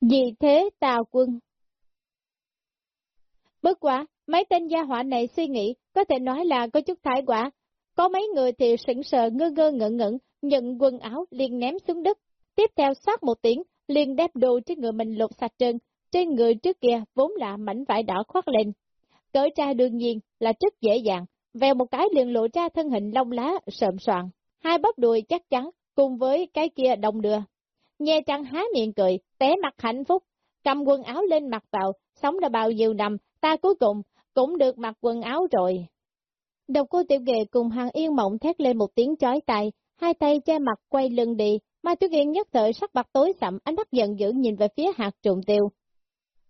Vì thế tào quân. Bất quá, mấy tên gia hỏa này suy nghĩ, có thể nói là có chút thái quả. Có mấy người thì sững sờ ngơ ngơ ngẩn ngẩn, nhận quần áo liền ném xuống đất. Tiếp theo xoát một tiếng, liền đép đồ trên người mình lột sạch trơn, trên người trước kia vốn là mảnh vải đỏ khoác lên. Cởi ra đương nhiên là rất dễ dàng, vèo một cái liền lộ ra thân hình lông lá sợm soạn, hai bắp đùi chắc chắn cùng với cái kia đồng đưa. Nhe trăng há miệng cười, té mặt hạnh phúc, cầm quần áo lên mặc vào, sống đã bao nhiêu năm, ta cuối cùng cũng được mặc quần áo rồi. Độc cô tiểu ghề cùng hàng yên mộng thét lên một tiếng chói tai, hai tay che mặt quay lưng đi, Mai Tuyết Yên nhất thời sắc mặt tối sậm, ánh mắt giận dữ nhìn về phía hạt trùng tiêu.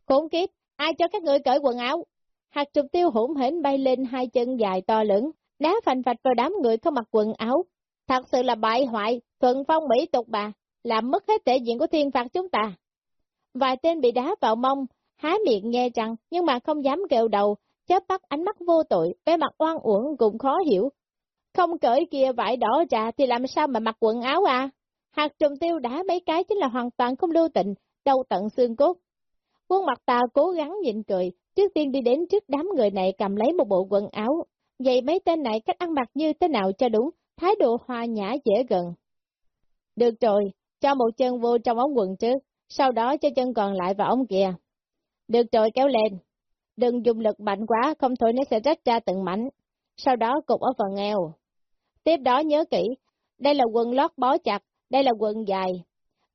Khốn kiếp, ai cho các người cởi quần áo? Hạt trùng tiêu hỗn hển bay lên hai chân dài to lớn, đá phành phạch vào đám người không mặc quần áo. Thật sự là bại hoại, thuận phong mỹ tục bà, làm mất hết thể diện của thiên phạt chúng ta. Vài tên bị đá vào mông, há miệng nghe rằng, nhưng mà không dám kêu đầu, chớp bắt ánh mắt vô tội, vẻ mặt oan uổng cũng khó hiểu. Không cởi kia vải đỏ ra thì làm sao mà mặc quần áo à? Hạt trùng tiêu đá mấy cái chính là hoàn toàn không lưu tịnh, đau tận xương cốt. Quân mặt ta cố gắng nhịn cười, trước tiên đi đến trước đám người này cầm lấy một bộ quần áo. Vậy mấy tên này cách ăn mặc như thế nào cho đúng, thái độ hòa nhã dễ gần. Được rồi, cho một chân vô trong ống quần trước, sau đó cho chân còn lại vào ống kia. Được rồi kéo lên. Đừng dùng lực mạnh quá, không thôi nó sẽ rách ra từng mảnh. Sau đó cục ở phần eo. Tiếp đó nhớ kỹ, đây là quần lót bó chặt, đây là quần dài.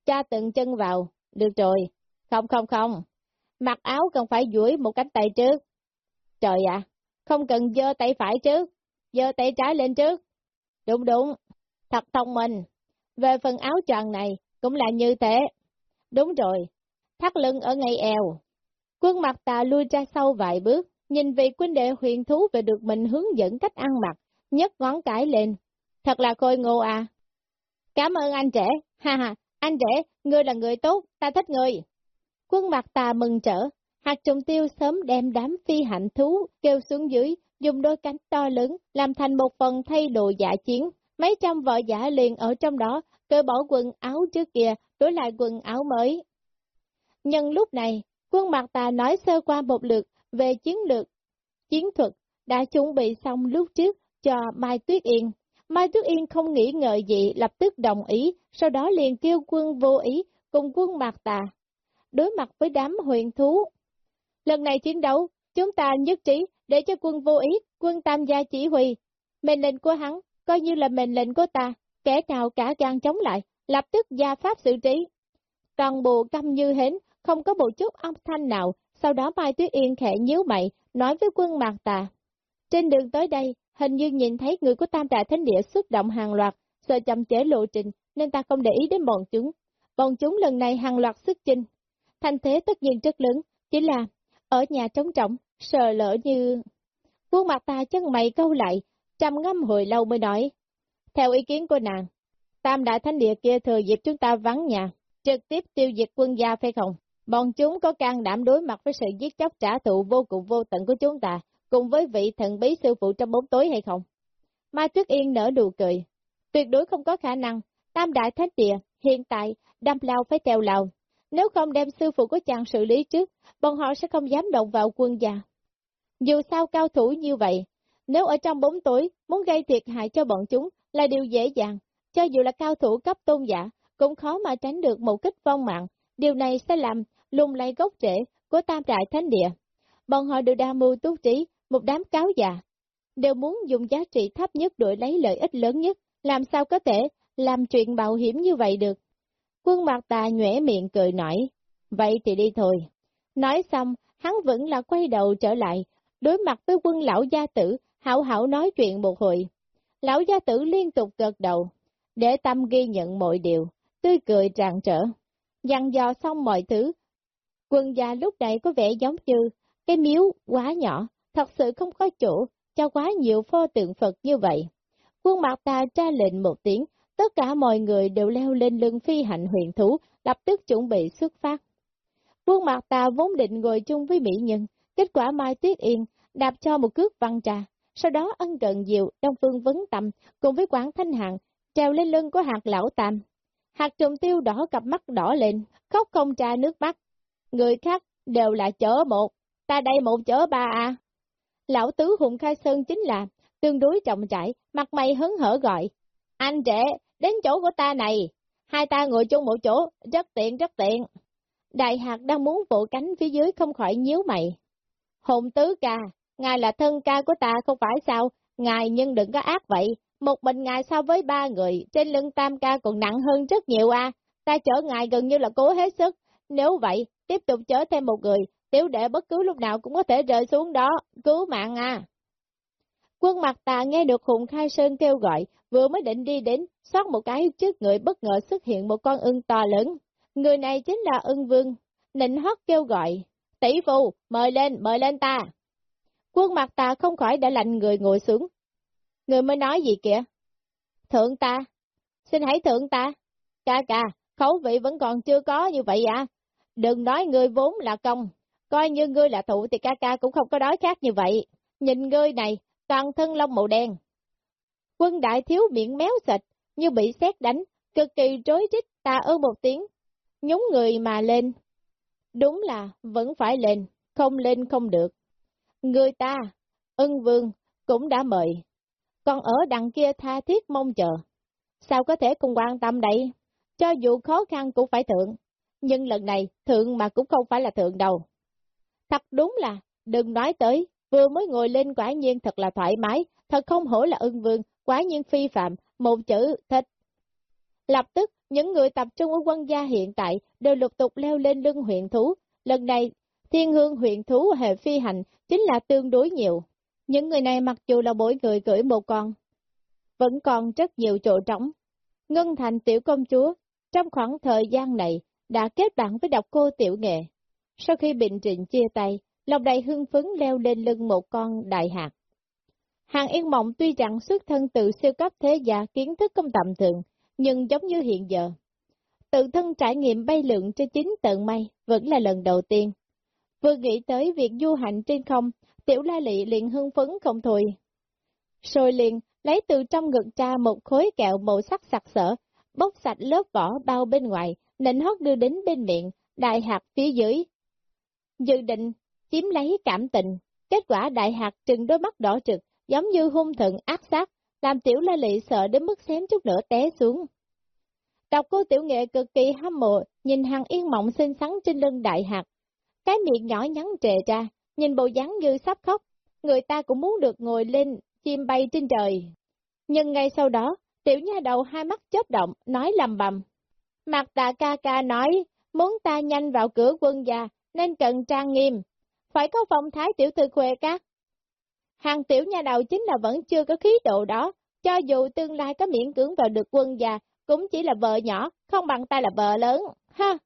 Cha từng chân vào, được rồi. Không không không, mặc áo cần phải duỗi một cánh tay trước. Trời ạ, không cần dơ tay phải trước, dơ tay trái lên trước. Đúng đúng, thật thông minh. Về phần áo tròn này, cũng là như thế. Đúng rồi, thắt lưng ở ngay eo. Quân mặt tà lui ra sau vài bước, nhìn vị quân đệ huyền thú về được mình hướng dẫn cách ăn mặc, nhấc ngón cái lên. Thật là khôi ngô à. Cảm ơn anh trẻ, ha ha, anh trẻ, ngươi là người tốt, ta thích ngươi. Quân mặt tà mừng trở, hạt trùng tiêu sớm đem đám phi hạnh thú kêu xuống dưới, dùng đôi cánh to lớn, làm thành một phần thay đồ giả chiến. Mấy trăm vợ giả liền ở trong đó, cởi bỏ quần áo trước kia, đổi lại quần áo mới. Nhân lúc này, quân mặt tà nói sơ qua một lượt về chiến lược, chiến thuật, đã chuẩn bị xong lúc trước cho Mai Tuyết Yên. Mai Tuyết Yên không nghĩ ngợi gì, lập tức đồng ý, sau đó liền kêu quân vô ý cùng quân mặt tà, đối mặt với đám huyền thú. Lần này chiến đấu, chúng ta nhất trí để cho quân vô ý, quân tam gia chỉ huy. Mệnh lệnh của hắn, coi như là mệnh lệnh của ta, kẻ nào cả gan chống lại, lập tức gia pháp xử trí. Toàn bộ căm như hến, không có một chút âm thanh nào, sau đó Mai Tuyết Yên khẽ nhíu mày, nói với quân mạc tà. Trên đường tới đây, hình như nhìn thấy người của Tam Đại Thánh Địa xuất động hàng loạt, sợ chậm trễ lộ trình, nên ta không để ý đến bọn chúng. Bọn chúng lần này hàng loạt xuất chinh. Thành thế tất nhiên rất lớn, chỉ là ở nhà trống trọng, sợ lỡ như... Quân mặt ta chân mày câu lại, trầm ngâm hồi lâu mới nói. Theo ý kiến của nàng, Tam Đại Thánh Địa kia thừa dịp chúng ta vắng nhà, trực tiếp tiêu diệt quân gia phải không? Bọn chúng có can đảm đối mặt với sự giết chóc trả thù vô cùng vô tận của chúng ta, cùng với vị thần bí sư phụ trong bóng tối hay không? Mai Tuyết Yên nở nụ cười. Tuyệt đối không có khả năng, Tam Đại Thánh Địa, hiện tại, đâm lao phải treo lao. Nếu không đem sư phụ của chàng xử lý trước, bọn họ sẽ không dám động vào quân gia. Dù sao cao thủ như vậy, nếu ở trong bóng tối, muốn gây thiệt hại cho bọn chúng là điều dễ dàng. Cho dù là cao thủ cấp tôn giả, cũng khó mà tránh được một kích vong mạng. Điều này sẽ làm lung lay gốc rễ của tam đại thánh địa. Bọn họ đều đa mưu túc trí, một đám cáo già, đều muốn dùng giá trị thấp nhất đổi lấy lợi ích lớn nhất, làm sao có thể làm chuyện bảo hiểm như vậy được. Quân mặt tà nhuể miệng cười nói, vậy thì đi thôi. Nói xong, hắn vẫn là quay đầu trở lại, đối mặt với quân lão gia tử, hảo hảo nói chuyện một hồi. Lão gia tử liên tục gật đầu, để tâm ghi nhận mọi điều, tươi cười tràn trở. Dặn dò xong mọi thứ, quân gia lúc này có vẻ giống như cái miếu quá nhỏ, thật sự không có chỗ cho quá nhiều pho tượng Phật như vậy. Quân mặt ta tra lệnh một tiếng, tất cả mọi người đều leo lên lưng phi hạnh huyền thú, lập tức chuẩn bị xuất phát. Quân mặt ta vốn định ngồi chung với mỹ nhân, kết quả Mai Tuyết Yên đạp cho một cước văn trà, sau đó ân cần diệu Đông Phương Vấn Tâm cùng với Quảng Thanh Hạng treo lên lưng của hạt lão tam. Hạt trùng tiêu đỏ cặp mắt đỏ lên, khóc không tra nước mắt. Người khác đều là chở một, ta đây một chở ba à. Lão tứ Hùng Khai Sơn chính là tương đối trọng trải, mặt mày hớn hở gọi. Anh trẻ, đến chỗ của ta này, hai ta ngồi chung một chỗ, rất tiện rất tiện. Đại hạt đang muốn vỗ cánh phía dưới không khỏi nhíu mày. Hùng tứ ca, ngài là thân ca của ta không phải sao, ngài nhưng đừng có ác vậy, một mình ngài so với ba người, trên lưng tam ca còn nặng hơn rất nhiều à, ta chở ngài gần như là cố hết sức, nếu vậy, tiếp tục chở thêm một người, tiểu đệ bất cứ lúc nào cũng có thể rơi xuống đó, cứu mạng à. Quân mặt tà nghe được Hùng Khai Sơn kêu gọi, vừa mới định đi đến, xót một cái trước người bất ngờ xuất hiện một con ưng to lớn. Người này chính là ưng vương, nịnh hót kêu gọi, tỷ phu, mời lên, mời lên ta. Quân mặt ta không khỏi đã lạnh người ngồi xuống. Người mới nói gì kìa? Thượng ta, xin hãy thượng ta. Ca ca, khẩu vị vẫn còn chưa có như vậy à? Đừng nói ngươi vốn là công, coi như ngươi là thụ thì ca ca cũng không có đói khác như vậy. Nhìn ngươi này, toàn thân lông màu đen. Quân đại thiếu miệng méo sạch, như bị xét đánh, cực kỳ rối rít ta ư một tiếng, nhúng người mà lên. Đúng là vẫn phải lên, không lên không được. Người ta, ân vương, cũng đã mời, còn ở đằng kia tha thiết mong chờ. Sao có thể cùng quan tâm đây? Cho dù khó khăn cũng phải thượng, nhưng lần này thượng mà cũng không phải là thượng đâu. Thật đúng là, đừng nói tới, vừa mới ngồi lên quả nhiên thật là thoải mái, thật không hổ là ưng vương, quả nhiên phi phạm, một chữ thịt. Lập tức, những người tập trung ở quân gia hiện tại đều lục tục leo lên lưng huyện thú. Lần này, thiên hương huyện thú hệ phi hành chính là tương đối nhiều. Những người này mặc dù là mỗi người cưỡi một con, vẫn còn rất nhiều chỗ trống. Ngân thành tiểu công chúa, trong khoảng thời gian này, đã kết bạn với độc cô tiểu nghệ. Sau khi bình trịnh chia tay, lòng đầy hưng phấn leo lên lưng một con đại hạt. Hàng Yên Mộng tuy rằng xuất thân từ siêu cấp thế gia kiến thức không tầm thường, nhưng giống như hiện giờ. Tự thân trải nghiệm bay lượn trên chính tận mây vẫn là lần đầu tiên. Vừa nghĩ tới việc du hành trên không, tiểu la lị liền hưng phấn không thôi. Rồi liền lấy từ trong ngực cha một khối kẹo màu sắc sặc sỡ, bóc sạch lớp vỏ bao bên ngoài, nịnh hót đưa đến bên miệng, đại hạt phía dưới. Dự định chiếm lấy cảm tình, kết quả đại hạt trừng đôi mắt đỏ trực, giống như hung thần ác sát, làm tiểu la lị sợ đến mức xém chút nữa té xuống. Đọc cô tiểu nghệ cực kỳ hâm mộ, nhìn hàng yên mộng xinh xắn trên lưng đại hạt. Cái miệng nhỏ nhắn trề ra, nhìn bộ dáng như sắp khóc, người ta cũng muốn được ngồi lên, chim bay trên trời. Nhưng ngay sau đó, tiểu nha đầu hai mắt chớp động, nói lầm bầm. Mặt tạ ca ca nói, muốn ta nhanh vào cửa quân gia, nên cần trang nghiêm. Phải có phong thái tiểu thư khuê các. Hàng tiểu nha đầu chính là vẫn chưa có khí độ đó, cho dù tương lai có miễn cưỡng vào được quân già, cũng chỉ là vợ nhỏ, không bằng ta là vợ lớn, ha.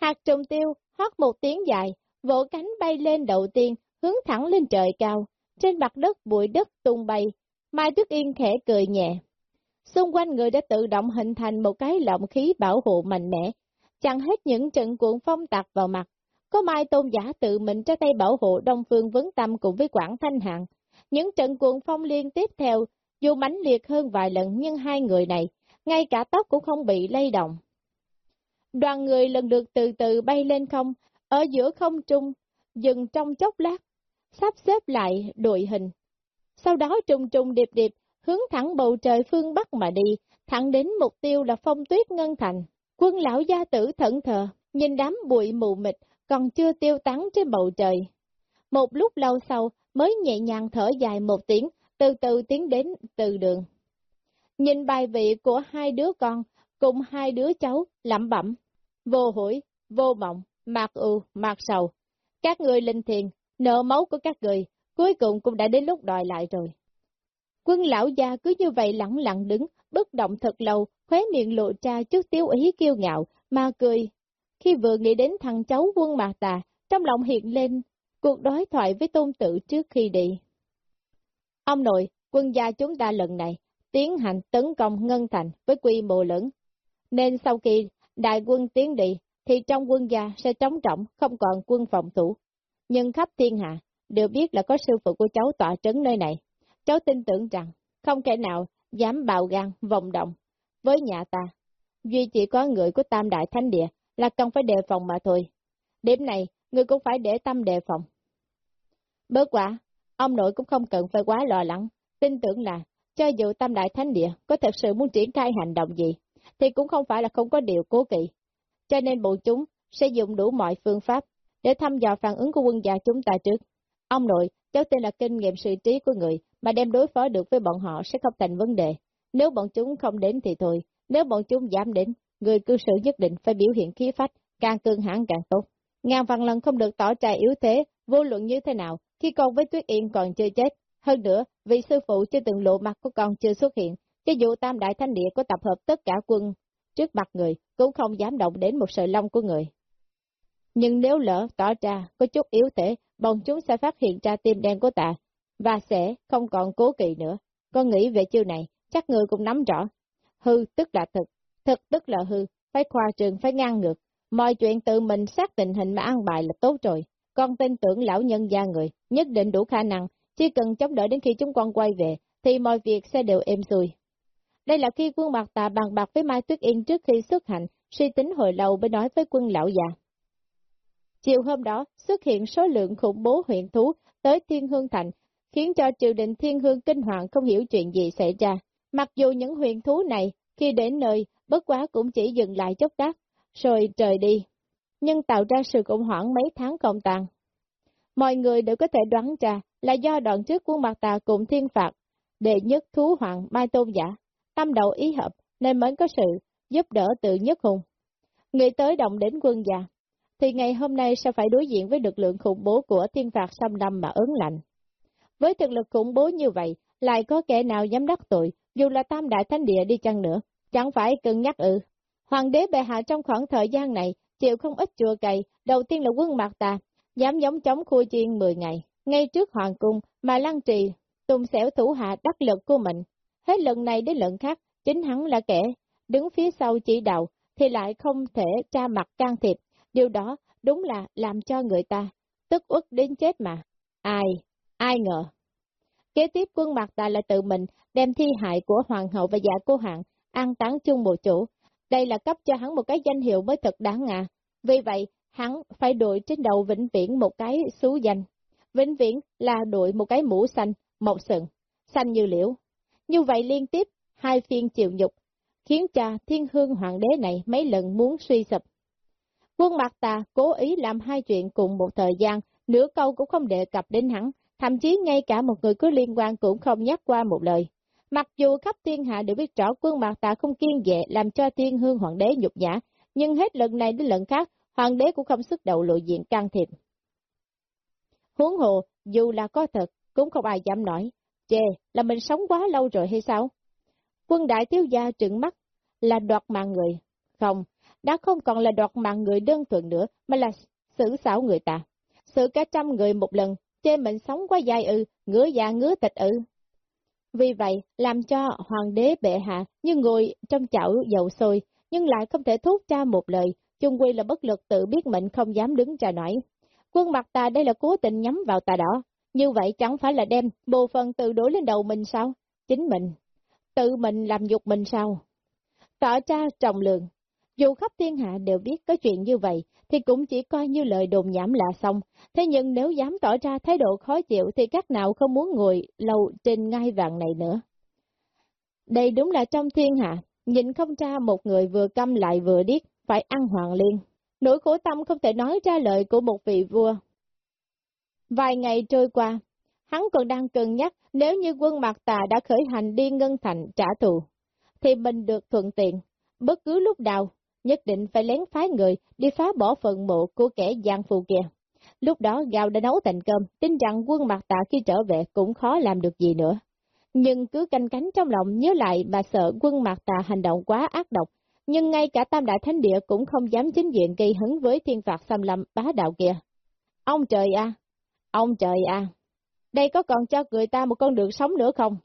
Hạt trùng tiêu, hót một tiếng dài, vỗ cánh bay lên đầu tiên, hướng thẳng lên trời cao, trên mặt đất bụi đất tung bay, Mai Tuyết Yên khẽ cười nhẹ. Xung quanh người đã tự động hình thành một cái lộng khí bảo hộ mạnh mẽ, chẳng hết những trận cuộn phong tạc vào mặt. Có Mai Tôn giả tự mình ra tay bảo hộ Đông Phương Vấn Tâm cùng với Quảng Thanh Hạng. Những trận cuộn phong liên tiếp theo, dù mãnh liệt hơn vài lần nhưng hai người này, ngay cả tóc cũng không bị lay động. Đoàn người lần lượt từ từ bay lên không, ở giữa không trung, dừng trong chốc lát, sắp xếp lại đội hình. Sau đó trùng trùng điệp điệp, hướng thẳng bầu trời phương Bắc mà đi, thẳng đến mục tiêu là phong tuyết ngân thành. Quân lão gia tử thẫn thờ, nhìn đám bụi mù mịt, còn chưa tiêu tán trên bầu trời. Một lúc lâu sau, mới nhẹ nhàng thở dài một tiếng, từ từ tiến đến từ đường. Nhìn bài vị của hai đứa con, cùng hai đứa cháu, lẩm bẩm, vô hủi, vô mộng, mạc ưu, mạc sầu. Các người linh thiền, nợ máu của các người, cuối cùng cũng đã đến lúc đòi lại rồi. Quân lão gia cứ như vậy lặng lặng đứng, bất động thật lâu, khóe miệng lộ ra trước tiêu ý kiêu ngạo, mà cười. Khi vừa nghĩ đến thằng cháu quân mạc tà, trong lòng hiện lên cuộc đối thoại với tôn tự trước khi đi. Ông nội, quân gia chúng ta lần này tiến hành tấn công Ngân Thành với quy mô lớn, nên sau khi đại quân tiến đi, thì trong quân gia sẽ trống trọng, không còn quân phòng thủ. Nhưng khắp thiên hạ đều biết là có sư phụ của cháu tọa trấn nơi này. Cháu tin tưởng rằng không kẻ nào dám bạo gan, vòng động với nhà ta. duy chỉ có người của Tam Đại Thánh Địa là cần phải đề phòng mà thôi. Điểm này, người cũng phải để tâm đề phòng. Bớt quả, ông nội cũng không cần phải quá lo lắng, tin tưởng là, cho dù Tam Đại Thánh Địa có thật sự muốn triển khai hành động gì, thì cũng không phải là không có điều cố kỵ. Cho nên bọn chúng sẽ dùng đủ mọi phương pháp để thăm dò phản ứng của quân gia chúng ta trước. Ông nội, cháu tin là kinh nghiệm sự trí của người mà đem đối phó được với bọn họ sẽ không thành vấn đề. Nếu bọn chúng không đến thì thôi, nếu bọn chúng dám đến, người cư xử nhất định phải biểu hiện khí phách, càng cương hãn càng tốt. Ngàn vạn lần không được tỏ ra yếu thế, vô luận như thế nào, khi con với Tuyết Yên còn chưa chết. Hơn nữa, vị sư phụ chưa từng lộ mặt của con chưa xuất hiện, cho dù tam đại thanh địa có tập hợp tất cả quân trước mặt người, cũng không dám động đến một sợi lông của người. Nhưng nếu lỡ tỏ ra có chút yếu thế, bọn chúng sẽ phát hiện ra tim đen của ta, và sẽ không còn cố kỵ nữa. Con nghĩ về chiêu này, chắc người cũng nắm rõ. Hư tức là thực, thực tức là hư, phải khoa trường, phải ngang ngược. Mọi chuyện tự mình xác tình hình mà ăn bài là tốt rồi. Con tin tưởng lão nhân gia người, nhất định đủ khả năng, chỉ cần chống đỡ đến khi chúng con quay về, thì mọi việc sẽ đều êm xuôi. Đây là khi quân mặt tà bàn bạc với Mai Tuyết Yên trước khi xuất hành, suy tính hồi lâu mới nói với quân lão già. Chiều hôm đó, xuất hiện số lượng khủng bố huyện thú tới Thiên Hương Thành, khiến cho triều đình Thiên Hương kinh hoàng không hiểu chuyện gì xảy ra. Mặc dù những huyện thú này, khi đến nơi, bất quá cũng chỉ dừng lại chốc đát, rồi trời đi, nhưng tạo ra sự khủng hoảng mấy tháng cộng tàn. Mọi người đều có thể đoán ra là do đoạn trước quân mặt tà cùng thiên phạt, đệ nhất thú hoàng Mai Tôn Giả, tâm đầu ý hợp nên mới có sự giúp đỡ tự nhất hùng. Người tới động đến quân già, thì ngày hôm nay sẽ phải đối diện với lực lượng khủng bố của thiên phạt xâm lâm mà ứng lạnh. Với thực lực khủng bố như vậy, lại có kẻ nào dám đắc tội, dù là tam đại thánh địa đi chăng nữa, chẳng phải cân nhắc ư. Hoàng đế bệ hạ trong khoảng thời gian này, chịu không ít chùa cày, đầu tiên là quân mạc tà, dám giống chống khua chiên 10 ngày, ngay trước hoàng cung mà lăng trì, tùng xẻo thủ hạ đắc lực của mình. Hết lần này đến lần khác, chính hắn là kẻ, đứng phía sau chỉ đạo, thì lại không thể tra mặt can thiệp, điều đó đúng là làm cho người ta tức uất đến chết mà. Ai, ai ngờ. Kế tiếp quân mặt ta là tự mình đem thi hại của hoàng hậu và dạ cô hạng an táng chung bộ chủ Đây là cấp cho hắn một cái danh hiệu mới thật đáng ngạ. Vì vậy, hắn phải đội trên đầu vĩnh viễn một cái xú danh. Vĩnh viễn là đội một cái mũ xanh, một sừng, xanh như liễu. Như vậy liên tiếp, hai phiên chịu nhục, khiến cha thiên hương hoàng đế này mấy lần muốn suy sụp. Quân mặt tà cố ý làm hai chuyện cùng một thời gian, nửa câu cũng không đề cập đến hắn, thậm chí ngay cả một người có liên quan cũng không nhắc qua một lời. Mặc dù khắp thiên hạ đều biết rõ quân mặt tà không kiên dệ làm cho thiên hương hoàng đế nhục nhã, nhưng hết lần này đến lần khác, hoàng đế cũng không sức đầu lộ diện can thiệp. Huống hồ, dù là có thật, cũng không ai dám nói, chê, là mình sống quá lâu rồi hay sao? Quân đại thiếu gia trừng mắt, là đoạt mạng người. Không, đã không còn là đoạt mạng người đơn thuần nữa, mà là xử xảo người ta. Sự cả trăm người một lần, chê mình sống quá dài ư, ngứa già ngứa tịch ư. Vì vậy, làm cho hoàng đế bệ hạ như ngồi trong chảo dầu sôi, nhưng lại không thể thốt ra một lời, chung quy là bất lực tự biết mình không dám đứng ra nói. Quân mặt ta đây là cố tình nhắm vào ta đó, như vậy chẳng phải là đem bộ phận tự đối lên đầu mình sao? Chính mình, tự mình làm dục mình sao? Tỏ ra trọng lượng, dù khắp thiên hạ đều biết có chuyện như vậy, thì cũng chỉ coi như lời đồn nhảm là xong. Thế nhưng nếu dám tỏ ra thái độ khó chịu thì các nào không muốn ngồi lâu trên ngai vàng này nữa. Đây đúng là trong thiên hạ, nhìn không ra một người vừa câm lại vừa điếc, phải ăn hoàng liên. Nỗi khổ tâm không thể nói ra lời của một vị vua. Vài ngày trôi qua, hắn còn đang cân nhắc nếu như quân Mạc Tà đã khởi hành đi Ngân Thành trả thù, thì mình được thuận tiện, bất cứ lúc nào nhất định phải lén phái người đi phá bỏ phần mộ của kẻ gian phù kia. Lúc đó gạo đã nấu thành cơm, tin rằng quân mặt Tà khi trở về cũng khó làm được gì nữa. Nhưng cứ canh cánh trong lòng nhớ lại mà sợ quân mặt tà hành động quá ác độc, nhưng ngay cả tam đại thánh địa cũng không dám chính diện gây hấn với thiên phạt xâm lâm bá đạo kia. Ông trời à! Ông trời à! Đây có còn cho người ta một con đường sống nữa không?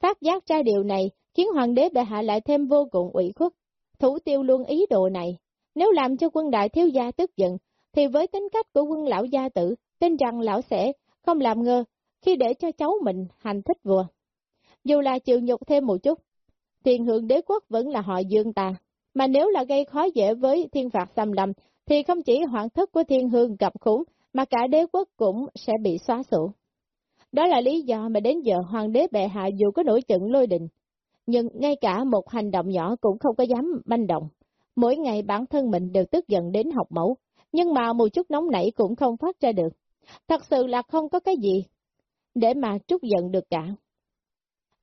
Phát giác ra điều này khiến hoàng đế bệ hạ lại thêm vô cùng ủy khuất, Thủ tiêu luôn ý đồ này, nếu làm cho quân đại thiếu gia tức giận, thì với tính cách của quân lão gia tử, tin rằng lão sẽ không làm ngơ khi để cho cháu mình hành thích vua. Dù là chịu nhục thêm một chút, thiên hưởng đế quốc vẫn là họ dương ta, Mà nếu là gây khó dễ với thiên phạt xâm lầm, thì không chỉ hoàng thất của thiên hương gặp khủng, mà cả đế quốc cũng sẽ bị xóa sổ. Đó là lý do mà đến giờ hoàng đế bệ hạ dù có nổi trận lôi đình, nhưng ngay cả một hành động nhỏ cũng không có dám manh động. Mỗi ngày bản thân mình đều tức giận đến học mẫu, nhưng mà một chút nóng nảy cũng không phát ra được. Thật sự là không có cái gì để mà trút giận được cả.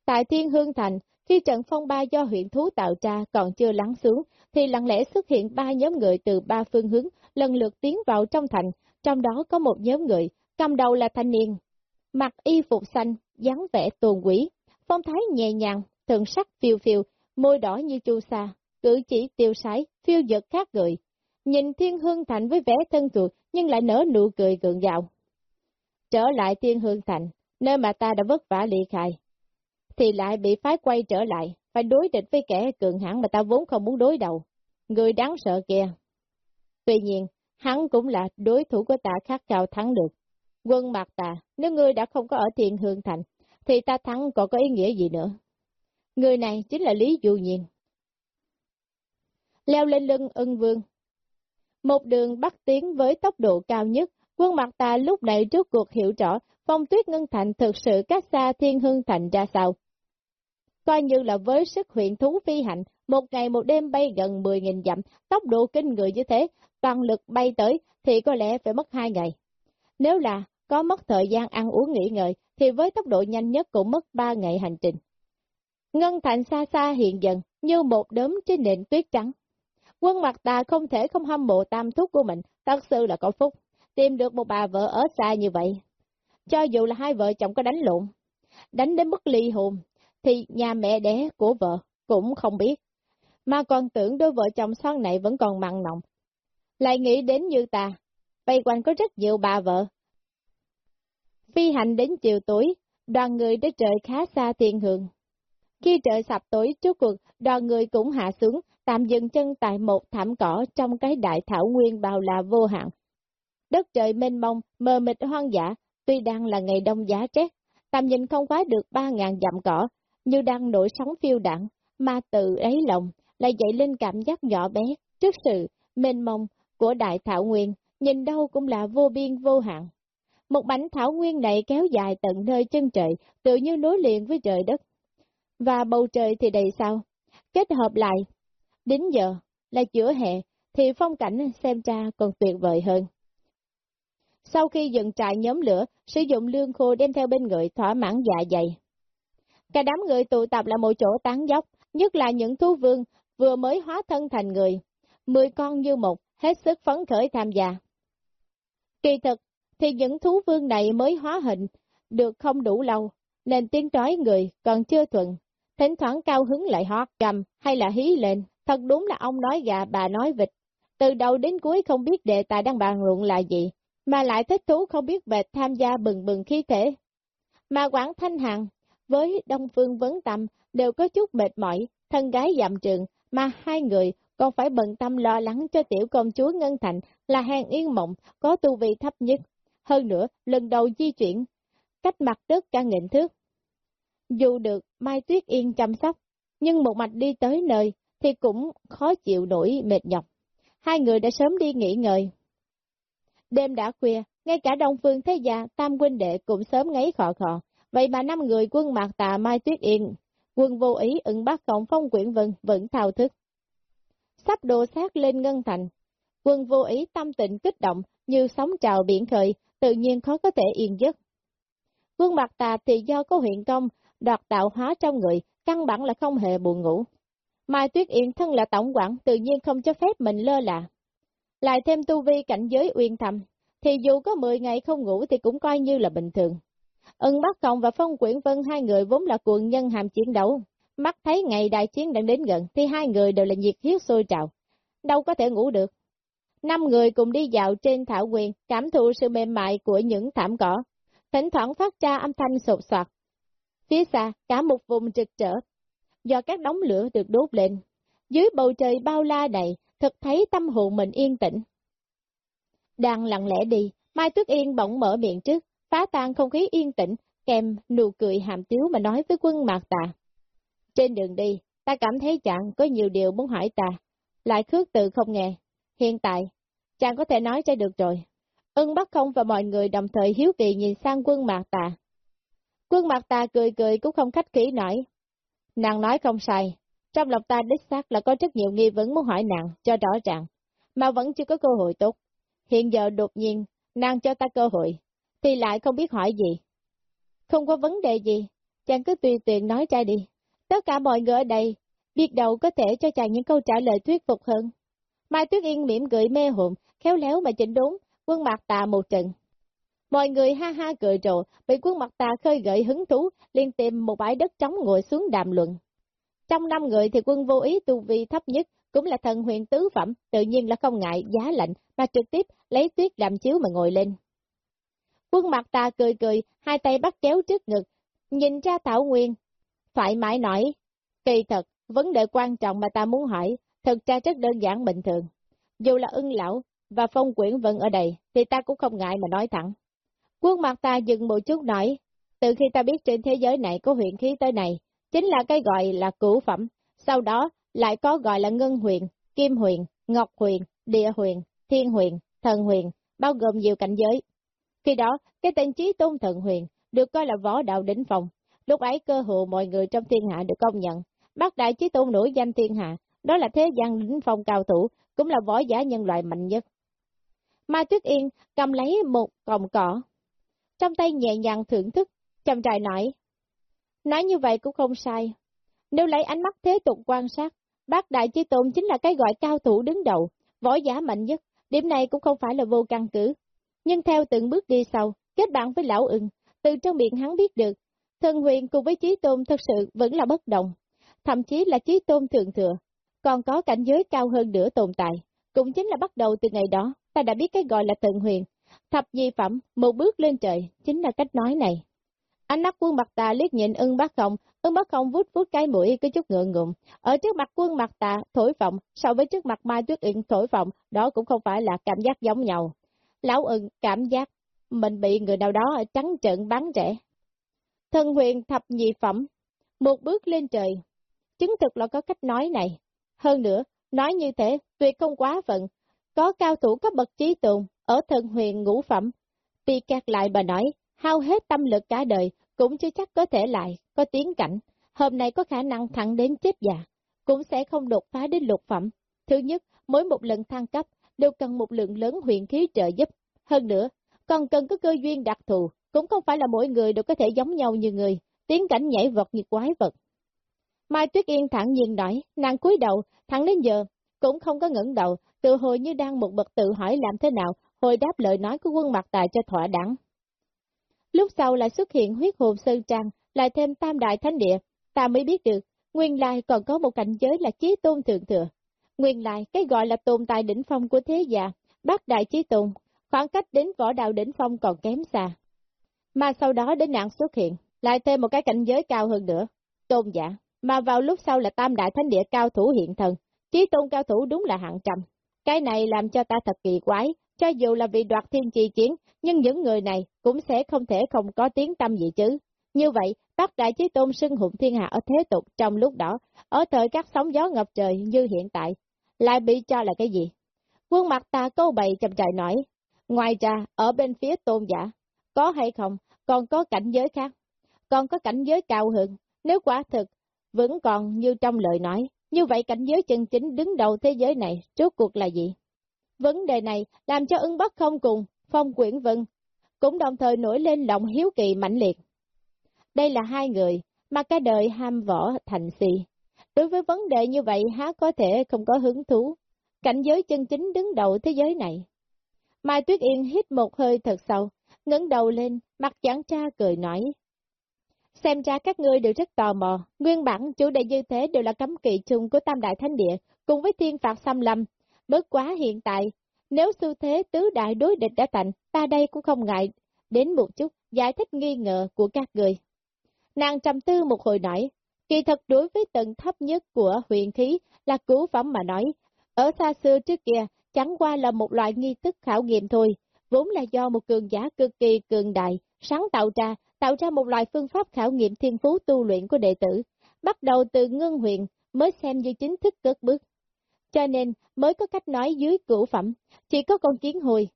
Tại Thiên Hương Thành, khi trận phong ba do huyện thú tạo ra còn chưa lắng xuống, thì lặng lẽ xuất hiện ba nhóm người từ ba phương hướng, lần lượt tiến vào trong thành, trong đó có một nhóm người, cầm đầu là thanh niên, mặc y phục xanh, dáng vẻ tuồn quỷ, phong thái nhẹ nhàng, thượng sắc phiêu phiêu, môi đỏ như chu sa, cử chỉ tiêu sái, phiêu dật khác người. Nhìn Thiên Hương Thành với vẻ thân thuộc nhưng lại nở nụ cười gượng gạo. Trở lại Thiên Hương Thành, nơi mà ta đã vất vả ly khai, thì lại bị phái quay trở lại, phải đối địch với kẻ cường hãn mà ta vốn không muốn đối đầu. Người đáng sợ kia. Tuy nhiên, hắn cũng là đối thủ của ta khát cao thắng được. Quân mặt ta, nếu ngươi đã không có ở Thiên Hương Thành, thì ta thắng còn có ý nghĩa gì nữa. Người này chính là Lý Du Nhiên. Leo lên lưng ưng vương. Một đường bắt tiến với tốc độ cao nhất, quân mặt ta lúc này trước cuộc hiểu rõ phong tuyết ngân thành thực sự cách xa thiên hương thành ra sao. Coi như là với sức huyện thú phi hạnh một ngày một đêm bay gần 10.000 dặm, tốc độ kinh người như thế, toàn lực bay tới thì có lẽ phải mất hai ngày. Nếu là có mất thời gian ăn uống nghỉ ngơi, thì với tốc độ nhanh nhất cũng mất ba ngày hành trình. Ngân Thành xa xa hiện dần, như một đốm trên nền tuyết trắng. Quân mặt ta không thể không hâm mộ tam thúc của mình, thật sự là có phúc, tìm được một bà vợ ở xa như vậy. Cho dù là hai vợ chồng có đánh lộn, đánh đến mức ly hồn, thì nhà mẹ đẻ của vợ cũng không biết, mà còn tưởng đôi vợ chồng son này vẫn còn mặn nồng. Lại nghĩ đến như ta, vây quanh có rất nhiều bà vợ. Phi hành đến chiều tối, đoàn người đã trời khá xa thiên hương. Khi trời sập tối trước cuộc, đoàn người cũng hạ xuống, tạm dừng chân tại một thảm cỏ trong cái đại thảo nguyên bao la vô hạn. Đất trời mênh mông, mờ mịt hoang dã, tuy đang là ngày đông giá rét, tạm nhìn không quá được ba ngàn dặm cỏ, như đang nổi sóng phiêu đẳng, mà tự ấy lòng lại dậy lên cảm giác nhỏ bé trước sự mênh mông của đại thảo nguyên, nhìn đâu cũng là vô biên vô hạn. Một mảnh thảo nguyên này kéo dài tận nơi chân trời, tự như nối liền với trời đất. Và bầu trời thì đầy sao? Kết hợp lại, đến giờ là giữa hè, thì phong cảnh xem ra còn tuyệt vời hơn. Sau khi dựng trại nhóm lửa, sử dụng lương khô đem theo bên người thỏa mãn dạ dày. Cả đám người tụ tập là một chỗ tán dốc, nhất là những thú vương vừa mới hóa thân thành người. Mười con như một, hết sức phấn khởi tham gia. Kỳ thực, thì những thú vương này mới hóa hình, được không đủ lâu, nên tiếng trói người còn chưa thuận. Thỉnh thoảng cao hứng lại hót cầm hay là hí lên, thật đúng là ông nói gà bà nói vịt. Từ đầu đến cuối không biết đề tài đang bàn luận là gì, mà lại thích thú không biết về tham gia bừng bừng khí thể. Mà Quảng Thanh Hằng với Đông Phương Vấn Tâm đều có chút mệt mỏi, thân gái dặm trường, mà hai người còn phải bận tâm lo lắng cho tiểu công chúa Ngân Thành là hàng yên mộng, có tu vi thấp nhất. Hơn nữa, lần đầu di chuyển, cách mặt đất cả nghìn thước. Dù được Mai Tuyết Yên chăm sóc, nhưng một mạch đi tới nơi thì cũng khó chịu nổi mệt nhọc. Hai người đã sớm đi nghỉ ngơi. Đêm đã khuya, ngay cả Đông Phương Thế Gia, Tam huynh Đệ cũng sớm ngáy khọ khọ, vậy mà năm người quân mạc tà Mai Tuyết Yên, quân vô ý ứng bắt cộng phong quyển vân vẫn thao thức. Sắp đồ sát lên ngân thành, quân vô ý tâm tình kích động như sóng trào biển khơi, tự nhiên khó có thể yên giấc. Quân bạc tà thì do có huyện công, đoạt tạo hóa trong người, căn bản là không hề buồn ngủ. Mai Tuyết Yên thân là tổng quản tự nhiên không cho phép mình lơ là. Lại thêm tu vi cảnh giới uyên thầm, thì dù có 10 ngày không ngủ thì cũng coi như là bình thường. Ân Bắc Cộng và Phong Quyển Vân hai người vốn là cuồng nhân hàm chiến đấu. Mắt thấy ngày đại chiến đang đến gần thì hai người đều là nhiệt huyết sôi trào. Đâu có thể ngủ được. Năm người cùng đi dạo trên thảo nguyên, cảm thụ sự mềm mại của những thảm cỏ. Thỉnh thoảng phát ra âm thanh sột soạt. Phía xa, cả một vùng trực trở. Do các đống lửa được đốt lên. Dưới bầu trời bao la này, thật thấy tâm hồn mình yên tĩnh. Đang lặng lẽ đi, Mai Tuyết Yên bỗng mở miệng trước, phá tan không khí yên tĩnh, kèm nụ cười hàm tiếu mà nói với quân mạc tà. Trên đường đi, ta cảm thấy chàng có nhiều điều muốn hỏi ta. lại khước từ không nghe. Hiện tại, chàng có thể nói cho được rồi. Ưng Bắc Không và mọi người đồng thời hiếu kỳ nhìn sang quân Mạc Tà. Quân Mạc Tà cười cười cũng không khách khí nói. Nàng nói không sai, trong lòng ta đích xác là có rất nhiều nghi vấn muốn hỏi nàng cho rõ ràng, mà vẫn chưa có cơ hội tốt. Hiện giờ đột nhiên, nàng cho ta cơ hội, thì lại không biết hỏi gì. Không có vấn đề gì, chàng cứ tùy tiện nói ra đi. Tất cả mọi người ở đây, biết đâu có thể cho chàng những câu trả lời thuyết phục hơn. Mai Tuyết Yên mỉm cười mê hồn, khéo léo mà chỉnh đốn, quân mặt tà một trận. Mọi người ha ha cười rộ, bị quân mặt tà khơi gợi hứng thú, liền tìm một bãi đất trống ngồi xuống đàm luận. Trong năm người thì quân vô ý tu vi thấp nhất, cũng là thần huyền tứ phẩm, tự nhiên là không ngại giá lạnh, mà trực tiếp lấy tuyết làm chiếu mà ngồi lên. Quân mặt tà cười cười, hai tay bắt chéo trước ngực, nhìn ra Thảo Nguyên. Phải mãi nói, kỳ thật, vấn đề quan trọng mà ta muốn hỏi, thật ra rất đơn giản bình thường. Dù là ưng lão và phong quyển vẫn ở đây, thì ta cũng không ngại mà nói thẳng. Quân mặt ta dừng một chút nói, từ khi ta biết trên thế giới này có huyện khí tới này, chính là cái gọi là cửu phẩm, sau đó lại có gọi là ngân huyền, kim huyền, ngọc huyền, địa huyền, thiên huyền, thần huyền, bao gồm nhiều cảnh giới. Khi đó, cái tên trí tôn thần huyền được coi là võ đạo đỉnh phòng, lúc ấy cơ hồ mọi người trong thiên hạ được công nhận. Bác đại chí tôn nổi danh thiên hạ, đó là thế gian đỉnh phong cao thủ, cũng là võ giả nhân loại mạnh nhất. Mai Tuyết Yên cầm lấy một cọng cỏ, trong tay nhẹ nhàng thưởng thức, chầm trại nói. Nói như vậy cũng không sai. Nếu lấy ánh mắt thế tục quan sát, bác đại chí tôn chính là cái gọi cao thủ đứng đầu, võ giả mạnh nhất, điểm này cũng không phải là vô căn cứ. Nhưng theo từng bước đi sau, kết bạn với lão ưng, từ trong miệng hắn biết được, thân huyền cùng với trí tôn thật sự vẫn là bất đồng, thậm chí là trí tôn thượng thừa, còn có cảnh giới cao hơn nữa tồn tại. Cũng chính là bắt đầu từ ngày đó, ta đã biết cái gọi là thần huyền, thập di phẩm, một bước lên trời, chính là cách nói này. Ánh mắt quân mặt tà liếc nhìn ưng bác không, ưng bác không vút vút cái mũi có chút ngượng ngụm. Ở trước mặt quân mặt tà thổi phộng, so với trước mặt Mai Tuyết Yên thổi phộng, đó cũng không phải là cảm giác giống nhau. Lão ưng cảm giác mình bị người nào đó trắng trợn bắn rẻ. Thân huyền thập nhị phẩm, một bước lên trời, chứng thực là có cách nói này. Hơn nữa, nói như thế, tuyệt không quá vận có cao thủ cấp bậc trí tồn, ở thân huyền ngũ phẩm. Pi kẹt lại bà nói, hao hết tâm lực cả đời, cũng chưa chắc có thể lại, có tiến cảnh. Hôm nay có khả năng thẳng đến chết già, cũng sẽ không đột phá đến lục phẩm. Thứ nhất, mỗi một lần thăng cấp, đều cần một lượng lớn huyền khí trợ giúp. Hơn nữa, còn cần có cơ duyên đặc thù, cũng không phải là mỗi người đều có thể giống nhau như người, tiến cảnh nhảy vật như quái vật. Mai Tuyết Yên thẳng nhiên nói, nàng cúi đầu, thẳng đến giờ, cũng không có ngẩng đầu, tự hồi như đang một bậc tự hỏi làm thế nào, hồi đáp lời nói của quân mặt tài cho thỏa đáng. Lúc sau lại xuất hiện huyết hồn sơn trang, lại thêm tam đại thánh địa, ta mới biết được, nguyên lai còn có một cảnh giới là chí tôn thượng thừa. Nguyên lai, cái gọi là tồn tại đỉnh phong của thế già, bác đại chí tôn, khoảng cách đến võ đạo đỉnh phong còn kém xa. Mà sau đó đến nạn xuất hiện, lại thêm một cái cảnh giới cao hơn nữa, tôn giả, mà vào lúc sau là tam đại thánh địa cao thủ hiện thần, chí tôn cao thủ đúng là hạng trầm. Cái này làm cho ta thật kỳ quái, cho dù là vì đoạt thiên chi chiến, nhưng những người này cũng sẽ không thể không có tiếng tâm gì chứ. Như vậy, bác đại chí tôn xưng hùng thiên hạ ở thế tục trong lúc đó, ở thời các sóng gió ngập trời như hiện tại, lại bị cho là cái gì? Quân mặt ta câu bày chậm trại nói, ngoài ra, ở bên phía tôn giả, có hay không, còn có cảnh giới khác, còn có cảnh giới cao hơn, nếu quả thực, vẫn còn như trong lời nói, như vậy cảnh giới chân chính đứng đầu thế giới này, rốt cuộc là gì? Vấn đề này làm cho ưng bất không cùng, phong quyển vân, cũng đồng thời nổi lên lòng hiếu kỳ mãnh liệt. Đây là hai người mà cả đời ham võ thành si. Đối với vấn đề như vậy há có thể không có hứng thú, cảnh giới chân chính đứng đầu thế giới này. Mai Tuyết Yên hít một hơi thật sâu, ngẩng đầu lên, mặt chẳng tra cười nói. Xem ra các ngươi đều rất tò mò, nguyên bản chủ đề như thế đều là cấm kỵ chung của Tam Đại Thánh Địa, cùng với thiên phạt xâm lâm, Bất quá hiện tại, nếu xu thế tứ đại đối địch đã thành, ta đây cũng không ngại đến một chút giải thích nghi ngờ của các người. Nàng trầm tư một hồi nói, kỳ thật đối với tầng thấp nhất của huyền khí là cứu phẩm mà nói, ở xa xưa trước kia chẳng qua là một loại nghi thức khảo nghiệm thôi, vốn là do một cường giả cực kỳ cường đại, sáng tạo ra, tạo ra một loại phương pháp khảo nghiệm thiên phú tu luyện của đệ tử, bắt đầu từ ngân huyền mới xem như chính thức cất bước. cho nên mới có cách nói dưới cửu phẩm, chỉ có con kiến hồi.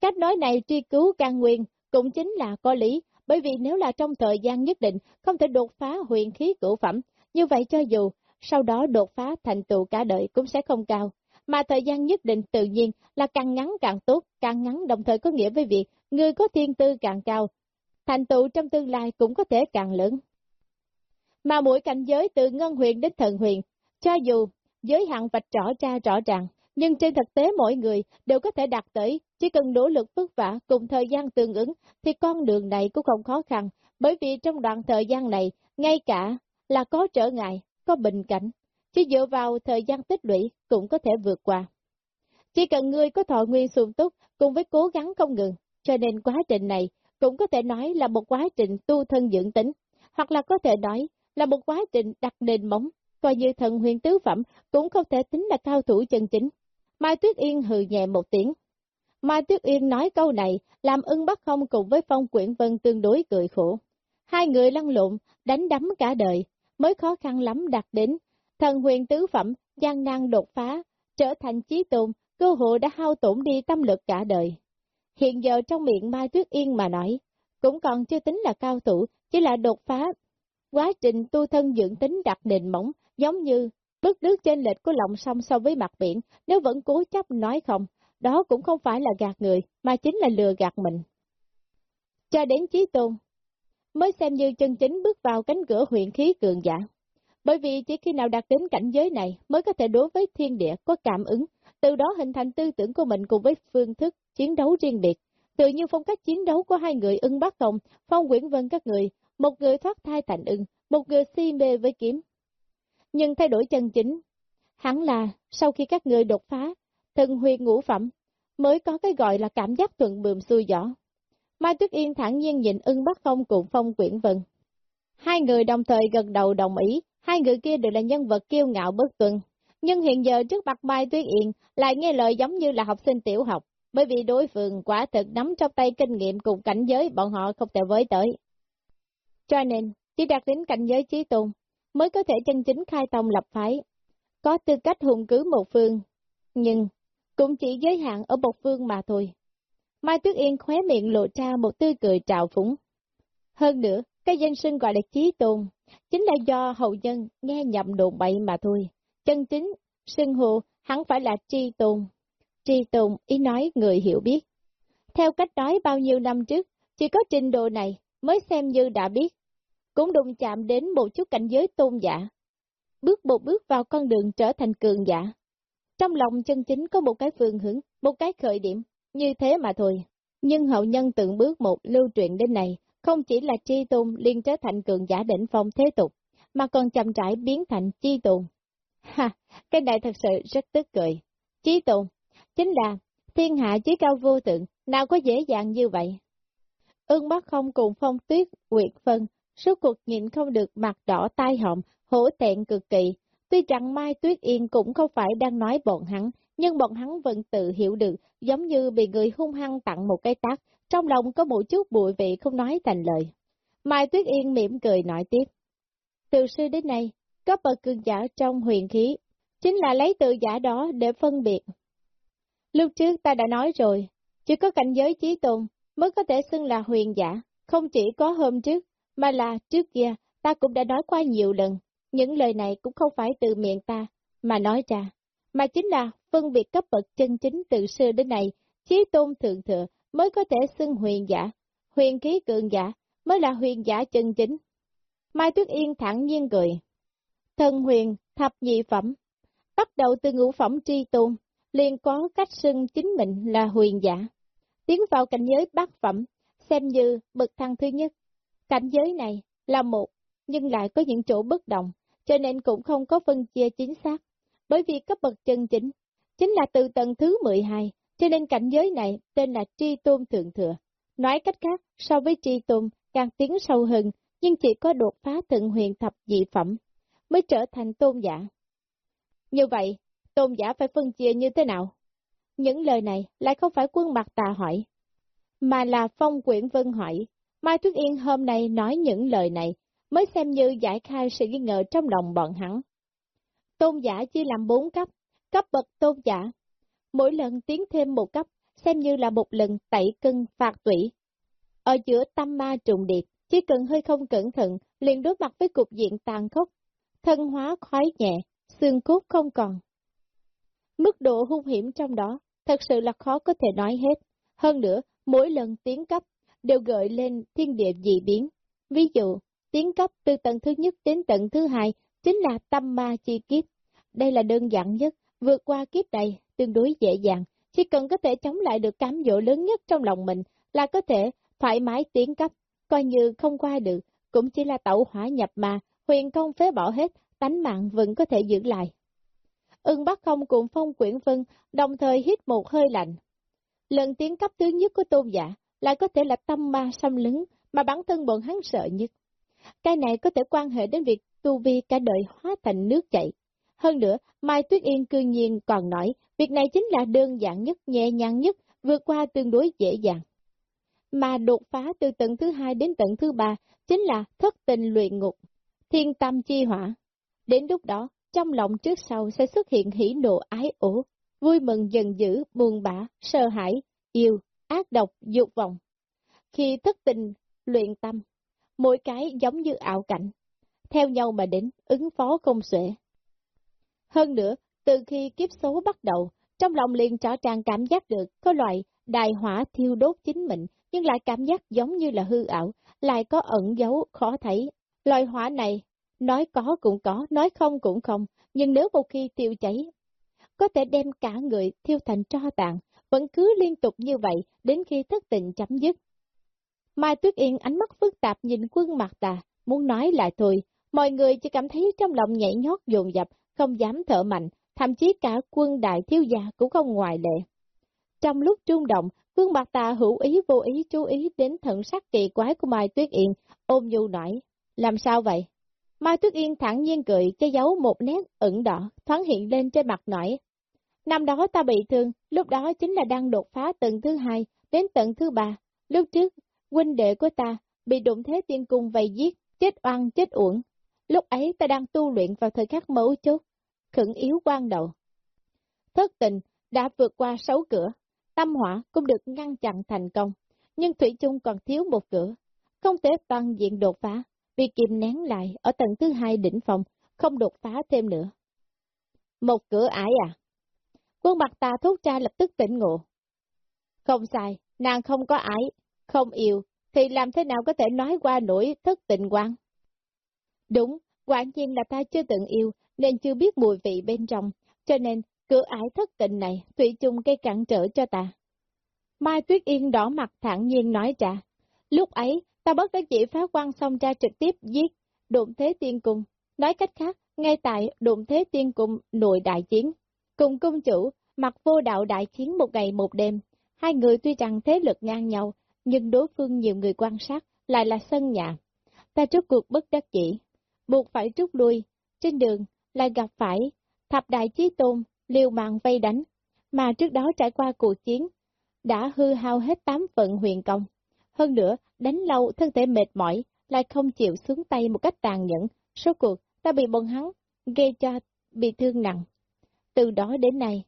Cách nói này truy cứu căn nguyên cũng chính là có lý, bởi vì nếu là trong thời gian nhất định không thể đột phá huyền khí cửu phẩm, như vậy cho dù sau đó đột phá thành tựu cả đời cũng sẽ không cao. Mà thời gian nhất định tự nhiên là càng ngắn càng tốt, càng ngắn đồng thời có nghĩa với việc người có thiên tư càng cao, thành tựu trong tương lai cũng có thể càng lớn. Mà mỗi cảnh giới từ ngân huyền đến thần huyền, cho dù giới hạn vạch rõ ra rõ ràng, nhưng trên thực tế mỗi người đều có thể đạt tới, chỉ cần nỗ lực vất vả cùng thời gian tương ứng thì con đường này cũng không khó khăn, bởi vì trong đoạn thời gian này, ngay cả là có trở ngại, có bình cảnh, chỉ dựa vào thời gian tích lũy cũng có thể vượt qua. Chỉ cần ngươi có thọ nguyên sung túc cùng với cố gắng không ngừng, cho nên quá trình này cũng có thể nói là một quá trình tu thân dưỡng tính, hoặc là có thể nói là một quá trình đặt nền móng, coi như thần huyền tứ phẩm cũng không thể tính là cao thủ chân chính. Mai Tuyết Yên hừ nhẹ một tiếng. Mai Tuyết Yên nói câu này, làm ưng bắt không cùng với Phong Quyển Vân tương đối cười khổ. Hai người lăn lộn, đánh đấm cả đời, mới khó khăn lắm đạt đến. Thần huyền tứ phẩm, gian nan đột phá, trở thành chí tôn, cơ hội đã hao tổn đi tâm lực cả đời. Hiện giờ trong miệng Mai Tuyết Yên mà nói, cũng còn chưa tính là cao thủ, chỉ là đột phá. Quá trình tu thân dưỡng tính đặt nền mỏng, giống như bước nước trên lệch của lòng sông so với mặt biển, nếu vẫn cố chấp nói không, đó cũng không phải là gạt người, mà chính là lừa gạt mình. Cho đến chí tôn, mới xem như chân chính bước vào cánh cửa huyện khí cường giả. Bởi vì chỉ khi nào đạt đến cảnh giới này mới có thể đối với thiên địa có cảm ứng, từ đó hình thành tư tưởng của mình cùng với phương thức chiến đấu riêng biệt. Tự như phong cách chiến đấu của hai người ưng bác cộng, phong quyển vân các người, một người thoát thai thành ưng, một người si mê với kiếm. Nhưng thay đổi chân chính, hẳn là sau khi các người đột phá, thần huyền ngũ phẩm, mới có cái gọi là cảm giác thuận bườm xuôi gió. Mai Tuyết Yên thẳng nhiên nhìn ưng bác phong cùng phong quyển vân. Hai người đồng thời gật đầu đồng ý, hai người kia đều là nhân vật kiêu ngạo bất tuân. Nhưng hiện giờ trước mặt Mai Tuyết Yên lại nghe lời giống như là học sinh tiểu học, bởi vì đối phương quả thực nắm trong tay kinh nghiệm cùng cảnh giới bọn họ không thể với tới. Cho nên, chỉ đạt đến cảnh giới trí tôn, mới có thể chân chính khai tông lập phái, có tư cách hùng cứ một phương, nhưng cũng chỉ giới hạn ở một phương mà thôi. Mai Tuyết Yên khóe miệng lộ ra một tươi cười trào phúng. Hơn nữa, cái danh sinh gọi là trí tôn, chính là do hậu nhân nghe nhầm đồn bậy mà thôi. Chân chính, xưng hồ hẳn phải là tri tôn. Tri tôn ý nói người hiểu biết. Theo cách nói bao nhiêu năm trước, chỉ có trình độ này mới xem như đã biết. Cũng đụng chạm đến một chút cảnh giới tôn giả. Bước một bước vào con đường trở thành cường giả. Trong lòng chân chính có một cái phương hướng, một cái khởi điểm, như thế mà thôi. Nhưng hậu nhân từng bước một lưu truyền đến này, không chỉ là tri tôn liên trở thành cường giả đỉnh phong thế tục, mà còn chậm rãi biến thành chi tôn. Ha, cái này thật sự rất tức cười. Chí tôn, chính là thiên hạ chí cao vô tượng, nào có dễ dàng như vậy. Ưng bác không cùng phong tuyết, quyệt phân, suốt cuộc nhìn không được mặt đỏ tai họng, hổ tẹn cực kỳ. Tuy rằng Mai Tuyết Yên cũng không phải đang nói bọn hắn, nhưng bọn hắn vẫn tự hiểu được, giống như bị người hung hăng tặng một cái tác, trong lòng có một chút bụi vị không nói thành lời. Mai Tuyết Yên mỉm cười nói tiếp. Từ xưa đến nay, cấp bậc cường giả trong huyền khí, chính là lấy từ giả đó để phân biệt. Lúc trước ta đã nói rồi, chỉ có cảnh giới trí tôn mới có thể xưng là huyền giả, không chỉ có hôm trước, mà là trước kia, ta cũng đã nói qua nhiều lần, những lời này cũng không phải từ miệng ta, mà nói ra, mà chính là phân biệt cấp bậc chân chính từ xưa đến nay, trí tôn thượng thừa mới có thể xưng huyền giả, huyền khí cường giả mới là huyền giả chân chính. Mai Tuyết Yên thẳng nhiên cười. Thần huyền, thập nhị phẩm, bắt đầu từ ngũ phẩm tri tôn, liền có cách xưng chính mình là huyền giả. Tiến vào cảnh giới bát phẩm, xem như bậc thăng thứ nhất. Cảnh giới này là một, nhưng lại có những chỗ bất đồng, cho nên cũng không có phân chia chính xác. Bởi vì cấp bậc chân chính, chính là từ tầng thứ 12, cho nên cảnh giới này tên là tri tôn thượng thừa. Nói cách khác, so với tri tôn, càng tiến sâu hơn, nhưng chỉ có đột phá thượng huyền thập dị phẩm, mới trở thành tôn giả. Như vậy, tôn giả phải phân chia như thế nào? Những lời này lại không phải quân mặt tà hỏi, mà là phong quyển vân hỏi. Mai Tuyết Yên hôm nay nói những lời này, mới xem như giải khai sự nghi ngờ trong lòng bọn hắn. Tôn giả chia làm bốn cấp, cấp bậc tôn giả. Mỗi lần tiến thêm một cấp, xem như là một lần tẩy cân phạt tủy. Ở giữa tâm ma trùng điệp, chỉ cần hơi không cẩn thận, liền đối mặt với cục diện tàn khốc, thân hóa khói nhẹ, xương cốt không còn. Mức độ hung hiểm trong đó, thật sự là khó có thể nói hết. Hơn nữa, mỗi lần tiến cấp, đều gợi lên thiên địa dị biến. Ví dụ, tiến cấp từ tầng thứ nhất đến tầng thứ hai, chính là tâm ma chi kiếp. Đây là đơn giản nhất, vượt qua kiếp này, tương đối dễ dàng, chỉ cần có thể chống lại được cám dỗ lớn nhất trong lòng mình, là có thể thoải mái tiến cấp, coi như không qua được, cũng chỉ là tẩu hỏa nhập mà, huyền công phế bỏ hết, tánh mạng vẫn có thể giữ lại. Ưng Bắc Không cùng Phong Quyển Vân đồng thời hít một hơi lạnh. Lần tiến cấp thứ nhất của tôn giả lại có thể là tâm ma xâm lấn mà bản thân bọn hắn sợ nhất. Cái này có thể quan hệ đến việc tu vi cả đời hóa thành nước chảy. Hơn nữa, Mai Tuyết Yên cương nhiên còn nói, việc này chính là đơn giản nhất, nhẹ nhàng nhất, vượt qua tương đối dễ dàng. Mà đột phá từ tầng thứ hai đến tầng thứ ba chính là thất tình luyện ngục, thiên tâm chi hỏa. Đến lúc đó, trong lòng trước sau sẽ xuất hiện hỉ nộ ái ổ, vui mừng dần dữ, buồn bã, sợ hãi, yêu, ác độc, dục vọng. Khi thất tình, luyện tâm, mỗi cái giống như ảo cảnh, theo nhau mà đến, ứng phó không xuể. Hơn nữa, từ khi kiếp số bắt đầu, trong lòng liền rõ ràng cảm giác được có loại đại hỏa thiêu đốt chính mình, nhưng lại cảm giác giống như là hư ảo, lại có ẩn dấu khó thấy. Loại hỏa này, nói có cũng có, nói không cũng không, nhưng nếu một khi tiêu cháy, có thể đem cả người thiêu thành tro tàn, vẫn cứ liên tục như vậy đến khi thất tình chấm dứt. Mai Tuyết Yên ánh mắt phức tạp nhìn quân mặt tà, muốn nói lại thôi, mọi người chỉ cảm thấy trong lòng nhảy nhót dồn dập, không dám thở mạnh, thậm chí cả quân đại thiếu gia cũng không ngoại lệ. Trong lúc trung động, quân mặt tà hữu ý vô ý chú ý đến thận sắc kỳ quái của Mai Tuyết Yên, ôm nhu nói, làm sao vậy? Mai Tuyết Yên thẳng nhiên cười, che giấu một nét ửng đỏ, thoáng hiện lên trên mặt nói, Năm đó ta bị thương, lúc đó chính là đang đột phá tầng thứ hai đến tầng thứ ba. Lúc trước, huynh đệ của ta bị đụng thế tiên cung vây giết, chết oan chết uổng. Lúc ấy ta đang tu luyện vào thời khắc mấu chốt, khẩn yếu quan đầu. Thất tình đã vượt qua sáu cửa, tâm hỏa cũng được ngăn chặn thành công, nhưng Thủy chung còn thiếu một cửa, không thể toàn diện đột phá, vì kìm nén lại ở tầng thứ hai đỉnh phòng, không đột phá thêm nữa. Một cửa ải à? Quân mặt ta thốt ra lập tức tỉnh ngộ. Không sai, nàng không có ái, không yêu, thì làm thế nào có thể nói qua nỗi thất tình quan? Đúng, quả nhiên là ta chưa từng yêu, nên chưa biết mùi vị bên trong, cho nên cửa ải thất tình này tùy chung cây cản trở cho ta. Mai Tuyết Yên đỏ mặt thẳng nhiên nói trả. lúc ấy ta bất đắc chỉ phá quan xong ra trực tiếp giết, đụng thế tiên cung. Nói cách khác, ngay tại đụng thế tiên cung nội đại chiến, Cùng công chủ, mặc vô đạo đại chiến một ngày một đêm, hai người tuy rằng thế lực ngang nhau, nhưng đối phương nhiều người quan sát, lại là sân nhà. Ta trước cuộc bất đắc chỉ, buộc phải rút lui, trên đường lại gặp phải. Thập đại chí tôn, liều mạng vây đánh, mà trước đó trải qua cuộc chiến, đã hư hao hết tám phận huyền công. Hơn nữa, đánh lâu thân thể mệt mỏi, lại không chịu xuống tay một cách tàn nhẫn, số cuộc ta bị bọn hắn gây cho bị thương nặng. Từ đó đến nay.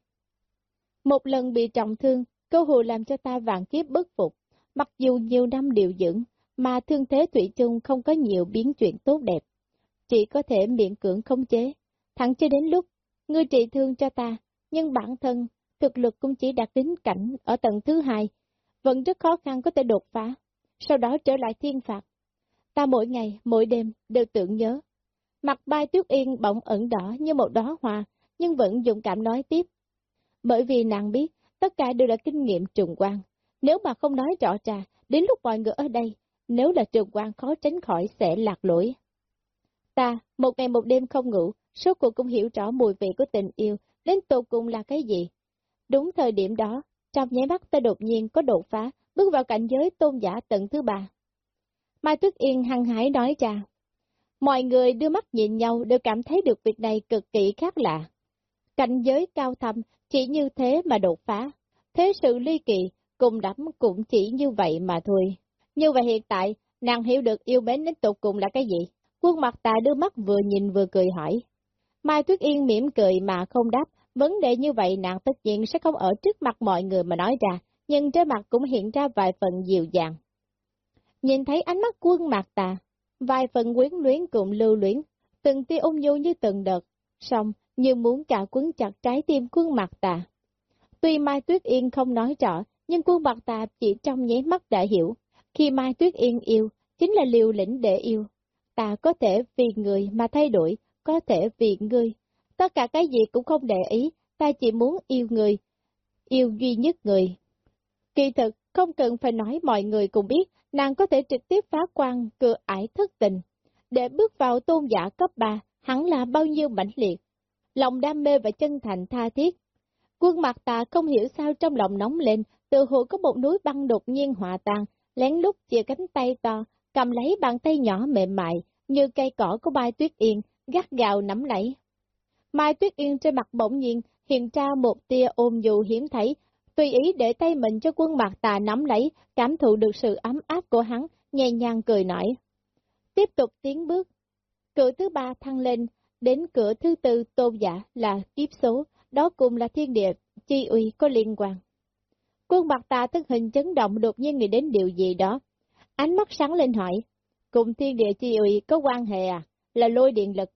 Một lần bị trọng thương, cơ hội làm cho ta vạn kiếp bất phục, mặc dù nhiều năm điều dưỡng, mà thương thế Thủy chung không có nhiều biến chuyển tốt đẹp, chỉ có thể miễn cưỡng không chế, thẳng cho đến lúc, ngươi trị thương cho ta, nhưng bản thân, thực lực cũng chỉ đạt đến cảnh ở tầng thứ hai, vẫn rất khó khăn có thể đột phá, sau đó trở lại thiên phạt. Ta mỗi ngày, mỗi đêm đều tưởng nhớ. Mặt bay tuyết yên bỗng ẩn đỏ như một đóa hoa, nhưng vẫn dũng cảm nói tiếp. Bởi vì nàng biết, tất cả đều là kinh nghiệm trùng quan. Nếu mà không nói rõ ra, đến lúc mọi người ở đây, nếu là trùng quan khó tránh khỏi sẽ lạc lỗi. Ta, một ngày một đêm không ngủ, số cuộc cũng hiểu rõ mùi vị của tình yêu, đến tột cùng là cái gì. Đúng thời điểm đó, trong nháy mắt ta đột nhiên có đột phá, bước vào cảnh giới tôn giả tận thứ ba. Mai Tuyết Yên hăng hái nói ra. Mọi người đưa mắt nhìn nhau đều cảm thấy được việc này cực kỳ khác lạ cảnh giới cao thâm chỉ như thế mà đột phá. Thế sự ly kỳ, cùng đắm cũng chỉ như vậy mà thôi. Như vậy hiện tại, nàng hiểu được yêu mến đến tột cùng là cái gì? Quân mặt ta đưa mắt vừa nhìn vừa cười hỏi. Mai Tuyết Yên mỉm cười mà không đáp, Vấn đề như vậy nàng tất nhiên sẽ không ở trước mặt mọi người mà nói ra, nhưng trên mặt cũng hiện ra vài phần dịu dàng. Nhìn thấy ánh mắt quân mặt tà, vài phần quyến luyến cùng lưu luyến, từng tia ung nhu như từng đợt, xong như muốn cả quấn chặt trái tim quân mặt tà. Tuy Mai Tuyết Yên không nói rõ, nhưng quân mặt tà chỉ trong nháy mắt đã hiểu, khi Mai Tuyết Yên yêu, chính là liều lĩnh để yêu. Ta có thể vì người mà thay đổi, có thể vì người. Tất cả cái gì cũng không để ý, ta chỉ muốn yêu người, yêu duy nhất người. Kỳ thực, không cần phải nói mọi người cũng biết, nàng có thể trực tiếp phá quan cửa ải thất tình. Để bước vào tôn giả cấp 3, hẳn là bao nhiêu mãnh liệt. Lòng đam mê và chân thành tha thiết. Quân mặt tà không hiểu sao trong lòng nóng lên, từ hồ có một núi băng đột nhiên hòa tan, lén lút chia cánh tay to, cầm lấy bàn tay nhỏ mềm mại, như cây cỏ của bai Tuyết Yên, gắt gào nắm lấy. Mai Tuyết Yên trên mặt bỗng nhiên hiện ra một tia ôm dù hiếm thấy, tùy ý để tay mình cho quân mặt tà nắm lấy, cảm thụ được sự ấm áp của hắn, nhẹ nhàng cười nổi. Tiếp tục tiến bước, cửa thứ ba thăng lên, đến cửa thứ tư tôn giả là kiếp số, đó cùng là thiên địa, chi uy có liên quan. Quân mặt tà thân hình chấn động đột nhiên nghĩ đến điều gì đó. Ánh mắt sáng lên hỏi, cùng thiên địa chi uy có quan hệ à, là lôi điện lực.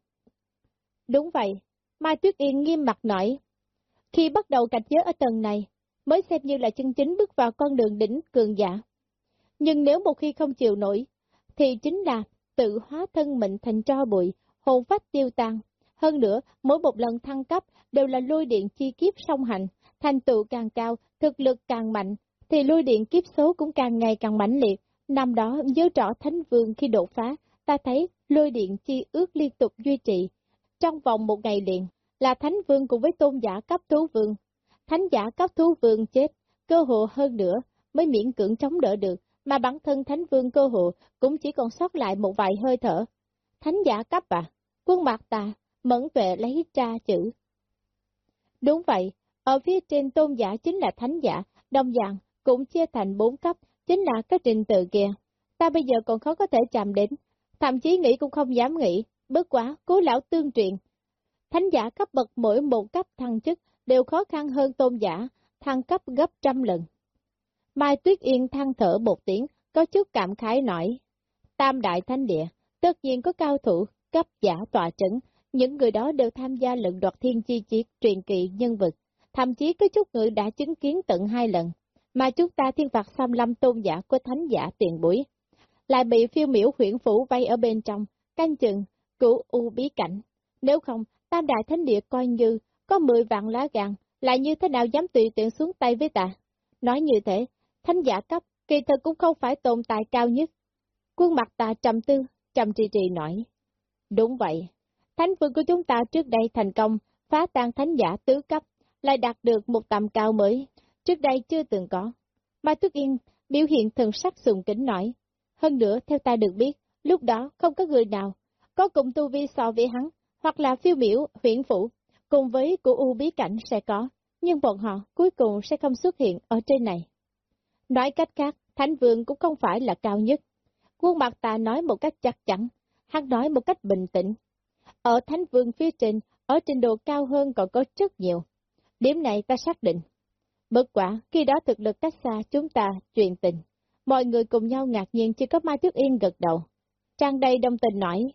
Đúng vậy, Mai Tuyết Yên nghiêm mặt nói, khi bắt đầu cảnh giới ở tầng này, mới xem như là chân chính bước vào con đường đỉnh cường giả. Nhưng nếu một khi không chịu nổi, thì chính là tự hóa thân mình thành tro bụi, hồn phách tiêu tan. Hơn nữa, mỗi một lần thăng cấp đều là lôi điện chi kiếp song hành, thành tựu càng cao, thực lực càng mạnh, thì lôi điện kiếp số cũng càng ngày càng mãnh liệt. Năm đó, nhớ rõ Thánh Vương khi đột phá, ta thấy lôi điện chi ước liên tục duy trì. Trong vòng một ngày liền, là Thánh Vương cùng với tôn giả cấp thú vương. Thánh giả cấp thú vương chết, cơ hộ hơn nữa, mới miễn cưỡng chống đỡ được, mà bản thân Thánh Vương cơ hộ cũng chỉ còn sót lại một vài hơi thở. Thánh giả cấp à? Quân mặt ta, mẫn tuệ lấy ra chữ. Đúng vậy, ở phía trên tôn giả chính là thánh giả, đồng dạng cũng chia thành bốn cấp, chính là cái trình tự kia. Ta bây giờ còn khó có thể chạm đến, thậm chí nghĩ cũng không dám nghĩ, bất quá, cố lão tương truyền. Thánh giả cấp bậc mỗi một cấp thăng chức đều khó khăn hơn tôn giả, thăng cấp gấp trăm lần. Mai Tuyết Yên than thở một tiếng, có chút cảm khái nói. Tam đại thánh địa, tất nhiên có cao thủ, cấp giả tòa trấn, những người đó đều tham gia lận đoạt thiên chi chiết truyền kỳ nhân vật, thậm chí có chút người đã chứng kiến tận hai lần, mà chúng ta thiên phạt xăm lâm tôn giả của thánh giả tiền bối, lại bị phiêu miểu huyện phủ vây ở bên trong, canh chừng, cửu u bí cảnh. Nếu không, tam đại thánh địa coi như có mười vạn lá gan, lại như thế nào dám tùy tiện xuống tay với ta. Nói như thế, thánh giả cấp, kỳ thực cũng không phải tồn tại cao nhất. Quân mặt ta trầm tư, trầm trì trì nói. Đúng vậy, thánh vương của chúng ta trước đây thành công, phá tan thánh giả tứ cấp, lại đạt được một tầm cao mới, trước đây chưa từng có. Mai Tuyết Yên biểu hiện thần sắc sùng kính nói. Hơn nữa, theo ta được biết, lúc đó không có người nào có cùng tu vi so với hắn, hoặc là phiêu biểu, huyện phủ, cùng với của U bí cảnh sẽ có, nhưng bọn họ cuối cùng sẽ không xuất hiện ở trên này. Nói cách khác, Thánh Vương cũng không phải là cao nhất. Quân mặt ta nói một cách chắc chắn, hắn nói một cách bình tĩnh. Ở Thánh Vương phía trên, ở trình độ cao hơn còn có rất nhiều. Điểm này ta xác định. Bất quả, khi đó thực lực cách xa chúng ta truyền tình. Mọi người cùng nhau ngạc nhiên chỉ có Mai Tuyết Yên gật đầu. Trang đây đông tình nói,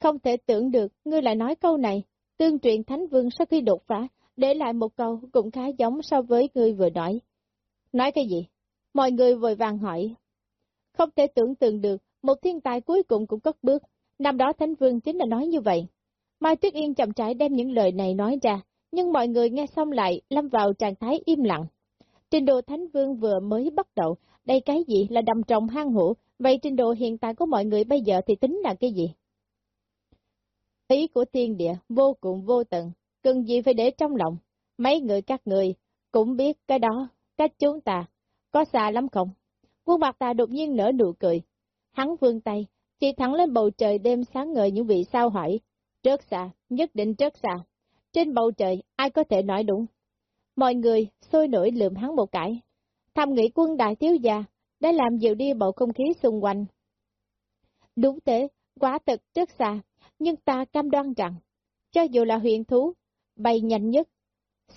không thể tưởng được ngươi lại nói câu này, tương truyền Thánh Vương sau khi đột phá, để lại một câu cũng khá giống so với ngươi vừa nói. Nói cái gì? Mọi người vội vàng hỏi. Không thể tưởng tượng được, một thiên tài cuối cùng cũng cất bước. Năm đó Thánh Vương chính là nói như vậy. Mai Tuyết Yên chậm rãi đem những lời này nói ra, nhưng mọi người nghe xong lại lâm vào trạng thái im lặng. Trình độ Thánh Vương vừa mới bắt đầu, đây cái gì là đầm trồng hang hổ, vậy trình độ hiện tại của mọi người bây giờ thì tính là cái gì? Ý của thiên địa vô cùng vô tận, cần gì phải để trong lòng, mấy người các người cũng biết cái đó, cách chúng ta, có xa lắm không? Quân mặt ta đột nhiên nở nụ cười, hắn vươn tay, chỉ thẳng lên bầu trời đêm sáng ngời những vị sao hỏi, rất xa, nhất định rất xa. Trên bầu trời, ai có thể nói đúng? Mọi người sôi nổi lượm hắn một cái tham nghĩ quân đại thiếu gia đã làm dịu đi bầu không khí xung quanh. Đúng thế, quả thực trước xa, nhưng ta cam đoan rằng, cho dù là huyền thú, bay nhanh nhất,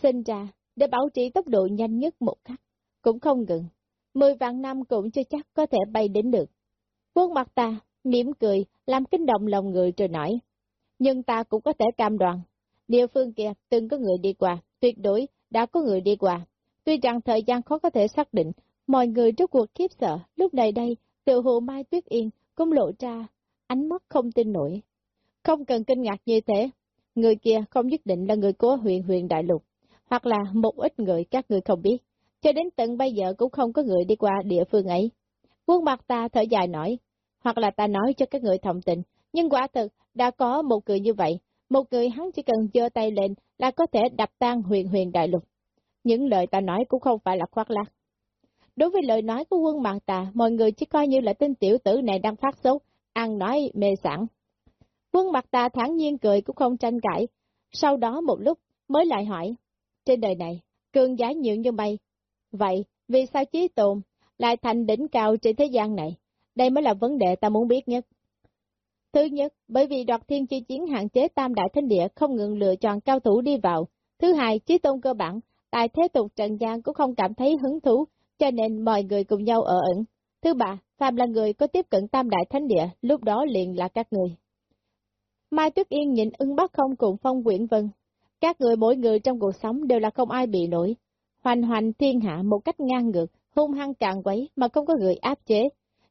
sinh ra để bảo trì tốc độ nhanh nhất một khắc, cũng không ngừng. Mười vạn năm cũng chưa chắc có thể bay đến được. Quân mặt ta, mỉm cười, làm kinh động lòng người rồi nói. Nhưng ta cũng có thể cam đoan. Địa phương kia từng có người đi qua, tuyệt đối đã có người đi qua. Tuy rằng thời gian khó có thể xác định, mọi người trước cuộc khiếp sợ, lúc này đây, tự hồ Mai Tuyết Yên cũng lộ ra ánh mắt không tin nổi. Không cần kinh ngạc như thế, người kia không nhất định là người của huyện huyện đại lục, hoặc là một ít người các người không biết, cho đến tận bây giờ cũng không có người đi qua địa phương ấy. Quân mặt ta thở dài nói, hoặc là ta nói cho các người thông tình, nhưng quả thực đã có một người như vậy, một người hắn chỉ cần giơ tay lên là có thể đập tan huyền huyền đại lục. Những lời ta nói cũng không phải là khoác lác. Đối với lời nói của quân mạng tà, mọi người chỉ coi như là tên tiểu tử này đang phát xấu, ăn nói mê sẵn. Quân mặt tà thẳng nhiên cười cũng không tranh cãi, sau đó một lúc mới lại hỏi, trên đời này, cường giá nhiều như mây, vậy vì sao chí tồn lại thành đỉnh cao trên thế gian này? Đây mới là vấn đề ta muốn biết nhất. Thứ nhất, bởi vì đoạt thiên chi chiến hạn chế tam đại thánh địa không ngừng lựa chọn cao thủ đi vào. Thứ hai, chí tôn cơ bản, tại thế tục trần gian cũng không cảm thấy hứng thú, cho nên mọi người cùng nhau ở ẩn. Thứ ba, Phạm là người có tiếp cận tam đại thánh địa, lúc đó liền là các người. Mai Tuyết Yên nhìn ưng bắc không cùng phong quyển vân. Các người mỗi người trong cuộc sống đều là không ai bị nổi. Hoành hoành thiên hạ một cách ngang ngược, hung hăng càng quấy mà không có người áp chế.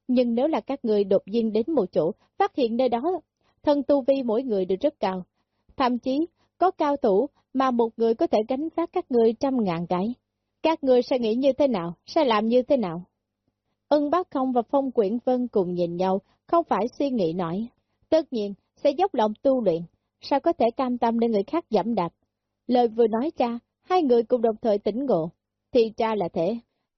Nhưng nếu là các người đột nhiên đến một chỗ, phát hiện nơi đó, thân tu vi mỗi người đều rất cao. Thậm chí, có cao thủ mà một người có thể gánh vác các người trăm ngàn cái. Các người sẽ nghĩ như thế nào, sẽ làm như thế nào? Ưng Bác Không và Phong Quyển Vân cùng nhìn nhau, không phải suy nghĩ nổi. Tất nhiên, sẽ dốc lòng tu luyện, sao có thể cam tâm để người khác giảm đạp. Lời vừa nói ra, hai người cùng đồng thời tỉnh ngộ, thì cha là thế.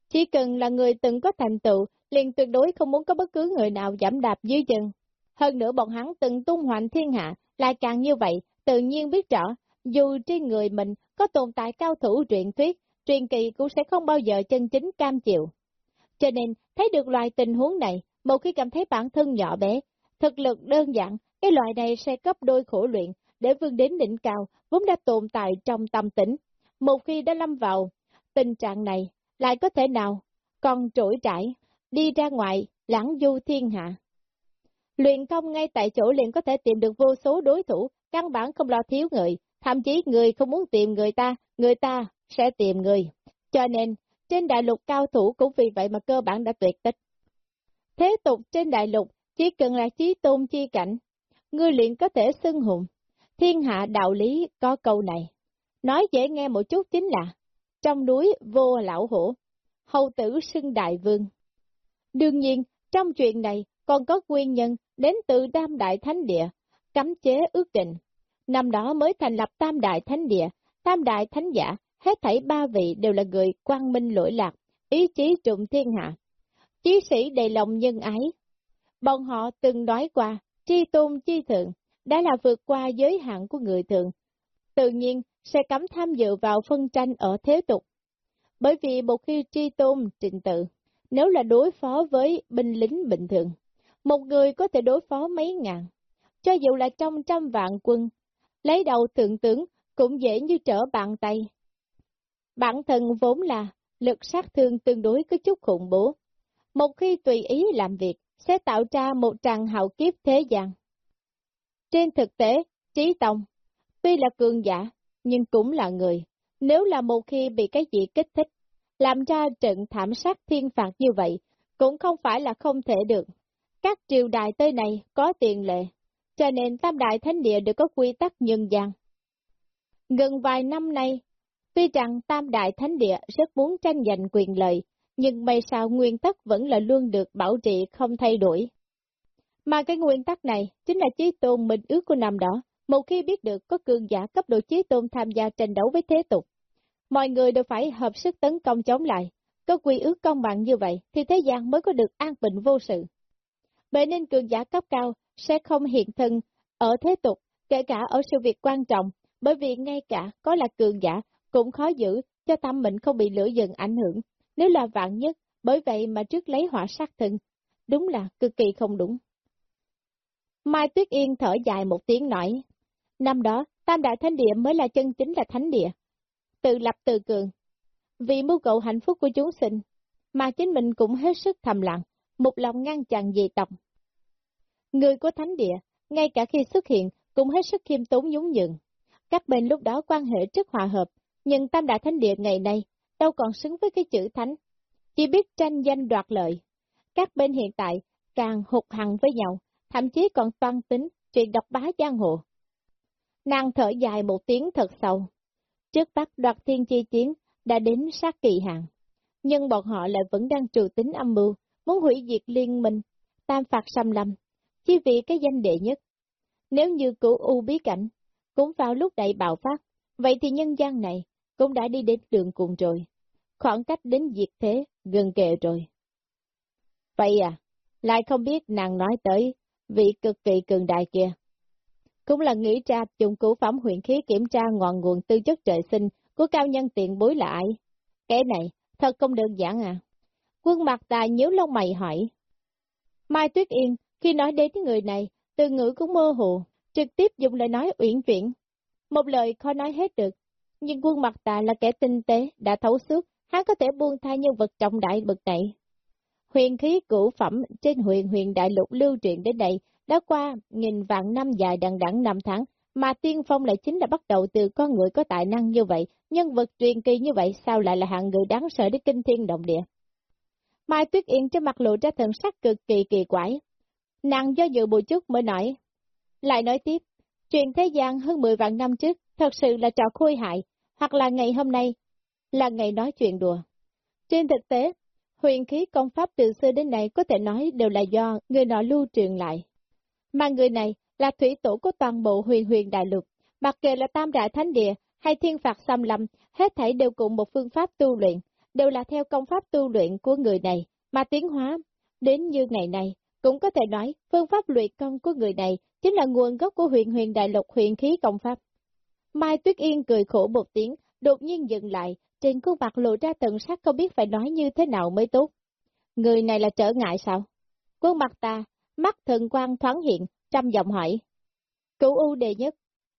Chỉ cần là người từng có thành tựu, liền tuyệt đối không muốn có bất cứ người nào giảm đạp dưới chân. Hơn nữa bọn hắn từng tung hoành thiên hạ, lại càng như vậy, tự nhiên biết rõ, dù trên người mình có tồn tại cao thủ truyện thuyết, truyền kỳ cũng sẽ không bao giờ chân chính cam chịu. Cho nên, thấy được loại tình huống này, một khi cảm thấy bản thân nhỏ bé, thực lực đơn giản, cái loại này sẽ cấp đôi khổ luyện, để vươn đến đỉnh cao, vốn đã tồn tại trong tâm tĩnh. Một khi đã lâm vào tình trạng này, lại có thể nào còn trỗi trải, đi ra ngoài, lãng du thiên hạ. Luyện công ngay tại chỗ liền có thể tìm được vô số đối thủ, căn bản không lo thiếu người, thậm chí người không muốn tìm người ta, người ta sẽ tìm người. Cho nên, trên đại lục cao thủ cũng vì vậy mà cơ bản đã tuyệt tích. Thế tục trên đại lục chỉ cần là trí tôn chi cảnh, ngươi luyện có thể xưng hùng. Thiên hạ đạo lý có câu này. Nói dễ nghe một chút chính là, trong núi vô lão hổ, hầu tử xưng đại vương. Đương nhiên, trong chuyện này còn có nguyên nhân đến từ Tam Đại Thánh Địa, cấm chế ước định. Năm đó mới thành lập Tam Đại Thánh Địa, Tam Đại Thánh Giả, hết thảy ba vị đều là người quang minh lỗi lạc, ý chí trụng thiên hạ. Chí sĩ đầy lòng nhân ái. Bọn họ từng nói qua, chi tôn chi thượng, đã là vượt qua giới hạn của người thường. Tự nhiên, sẽ cấm tham dự vào phân tranh ở thế tục. Bởi vì một khi tri tôn trình tự, nếu là đối phó với binh lính bình thường, một người có thể đối phó mấy ngàn, cho dù là trong trăm vạn quân, lấy đầu thượng tướng cũng dễ như trở bàn tay. Bản thân vốn là lực sát thương tương đối có chút khủng bố. Một khi tùy ý làm việc, sẽ tạo ra một tràng hạo kiếp thế gian. Trên thực tế, Trí Tông, tuy là cường giả, nhưng cũng là người. Nếu là một khi bị cái gì kích thích, làm ra trận thảm sát thiên phạt như vậy, cũng không phải là không thể được. Các triều đại tới này có tiền lệ, cho nên tam đại thánh địa đều có quy tắc nhân gian. Gần vài năm nay, tuy rằng tam đại thánh địa rất muốn tranh giành quyền lợi, nhưng may sao nguyên tắc vẫn là luôn được bảo trì không thay đổi. Mà cái nguyên tắc này chính là chí tôn minh ước của năm đó, một khi biết được có cường giả cấp độ chí tôn tham gia tranh đấu với thế tục. Mọi người đều phải hợp sức tấn công chống lại, có quy ước công bằng như vậy thì thế gian mới có được an bình vô sự. Vậy nên cường giả cấp cao sẽ không hiện thân ở thế tục, kể cả ở sự việc quan trọng, bởi vì ngay cả có là cường giả cũng khó giữ cho tâm mình không bị lửa dần ảnh hưởng. Nếu là vạn nhất, bởi vậy mà trước lấy hỏa sát thân, đúng là cực kỳ không đúng. Mai Tuyết Yên thở dài một tiếng nói, năm đó, Tam Đại Thánh Địa mới là chân chính là Thánh Địa. tự lập tự cường. Vì mưu cầu hạnh phúc của chúng sinh, mà chính mình cũng hết sức thầm lặng, một lòng ngăn chặn dị tộc. Người của thánh địa, ngay cả khi xuất hiện, cũng hết sức khiêm tốn nhún nhường. Các bên lúc đó quan hệ rất hòa hợp, nhưng tam đại thánh địa ngày nay đâu còn xứng với cái chữ thánh, chỉ biết tranh danh đoạt lợi. Các bên hiện tại càng hụt hằng với nhau, thậm chí còn toan tính chuyện độc bá giang hồ. Nàng thở dài một tiếng thật sâu. Trước bắt đoạt thiên chi chiến đã đến sát kỳ hạn, nhưng bọn họ lại vẫn đang trừ tính âm mưu, muốn hủy diệt liên minh, tam phạt xâm lâm, chỉ vì cái danh đệ nhất. Nếu như cửu u bí cảnh, cũng vào lúc đại bạo phát, vậy thì nhân gian này cũng đã đi đến đường cùng rồi. Khoảng cách đến diệt thế, gần kề rồi. Vậy à, lại không biết nàng nói tới vị cực kỳ cường đại kia. Cũng là nghĩ ra dùng cửu phẩm huyện khí kiểm tra ngọn nguồn tư chất trời sinh của cao nhân tiện bối là ai. Cái này, thật không đơn giản à. Quân mặt ta nhíu lông mày hỏi. Mai Tuyết Yên, khi nói đến người này, từ ngữ cũng mơ hồ, trực tiếp dùng lời nói uyển chuyển. Một lời khó nói hết được, nhưng quân mặt tà là kẻ tinh tế, đã thấu suốt, hắn có thể buông tha nhân vật trọng đại bực này. Huyền khí cửu phẩm trên huyền huyền đại lục lưu truyền đến đây đã qua nghìn vạn năm dài đằng đẵng năm tháng, mà tiên phong lại chính là bắt đầu từ con người có tài năng như vậy, nhân vật truyền kỳ như vậy sao lại là hạng người đáng sợ đến kinh thiên động địa. Mai Tuyết Yên trên mặt lộ ra thần sắc cực kỳ kỳ quái. Nàng do dự một chút mới nói. Lại nói tiếp, truyền thế gian hơn 10 vạn năm trước, thật sự là trò khôi hại, hoặc là ngày hôm nay, là ngày nói chuyện đùa. Trên thực tế, huyền khí công pháp từ xưa đến nay có thể nói đều là do người nọ lưu truyền lại. Mà người này là thủy tổ của toàn bộ huyền huyền đại lục, mặc kệ là tam đại thánh địa hay thiên phạt xâm lâm, hết thảy đều cùng một phương pháp tu luyện, đều là theo công pháp tu luyện của người này, mà tiến hóa. Đến như ngày này, cũng có thể nói phương pháp luyện công của người này chính là nguồn gốc của huyện huyền đại lục huyền khí công pháp. Mai Tuyết Yên cười khổ một tiếng, đột nhiên dừng lại, trên khuôn mặt lộ ra tận sắc không biết phải nói như thế nào mới tốt. Người này là trở ngại sao? Quân mặt ta, mắt thần quang thoáng hiện, trăm giọng hỏi. Cửu U đệ nhất.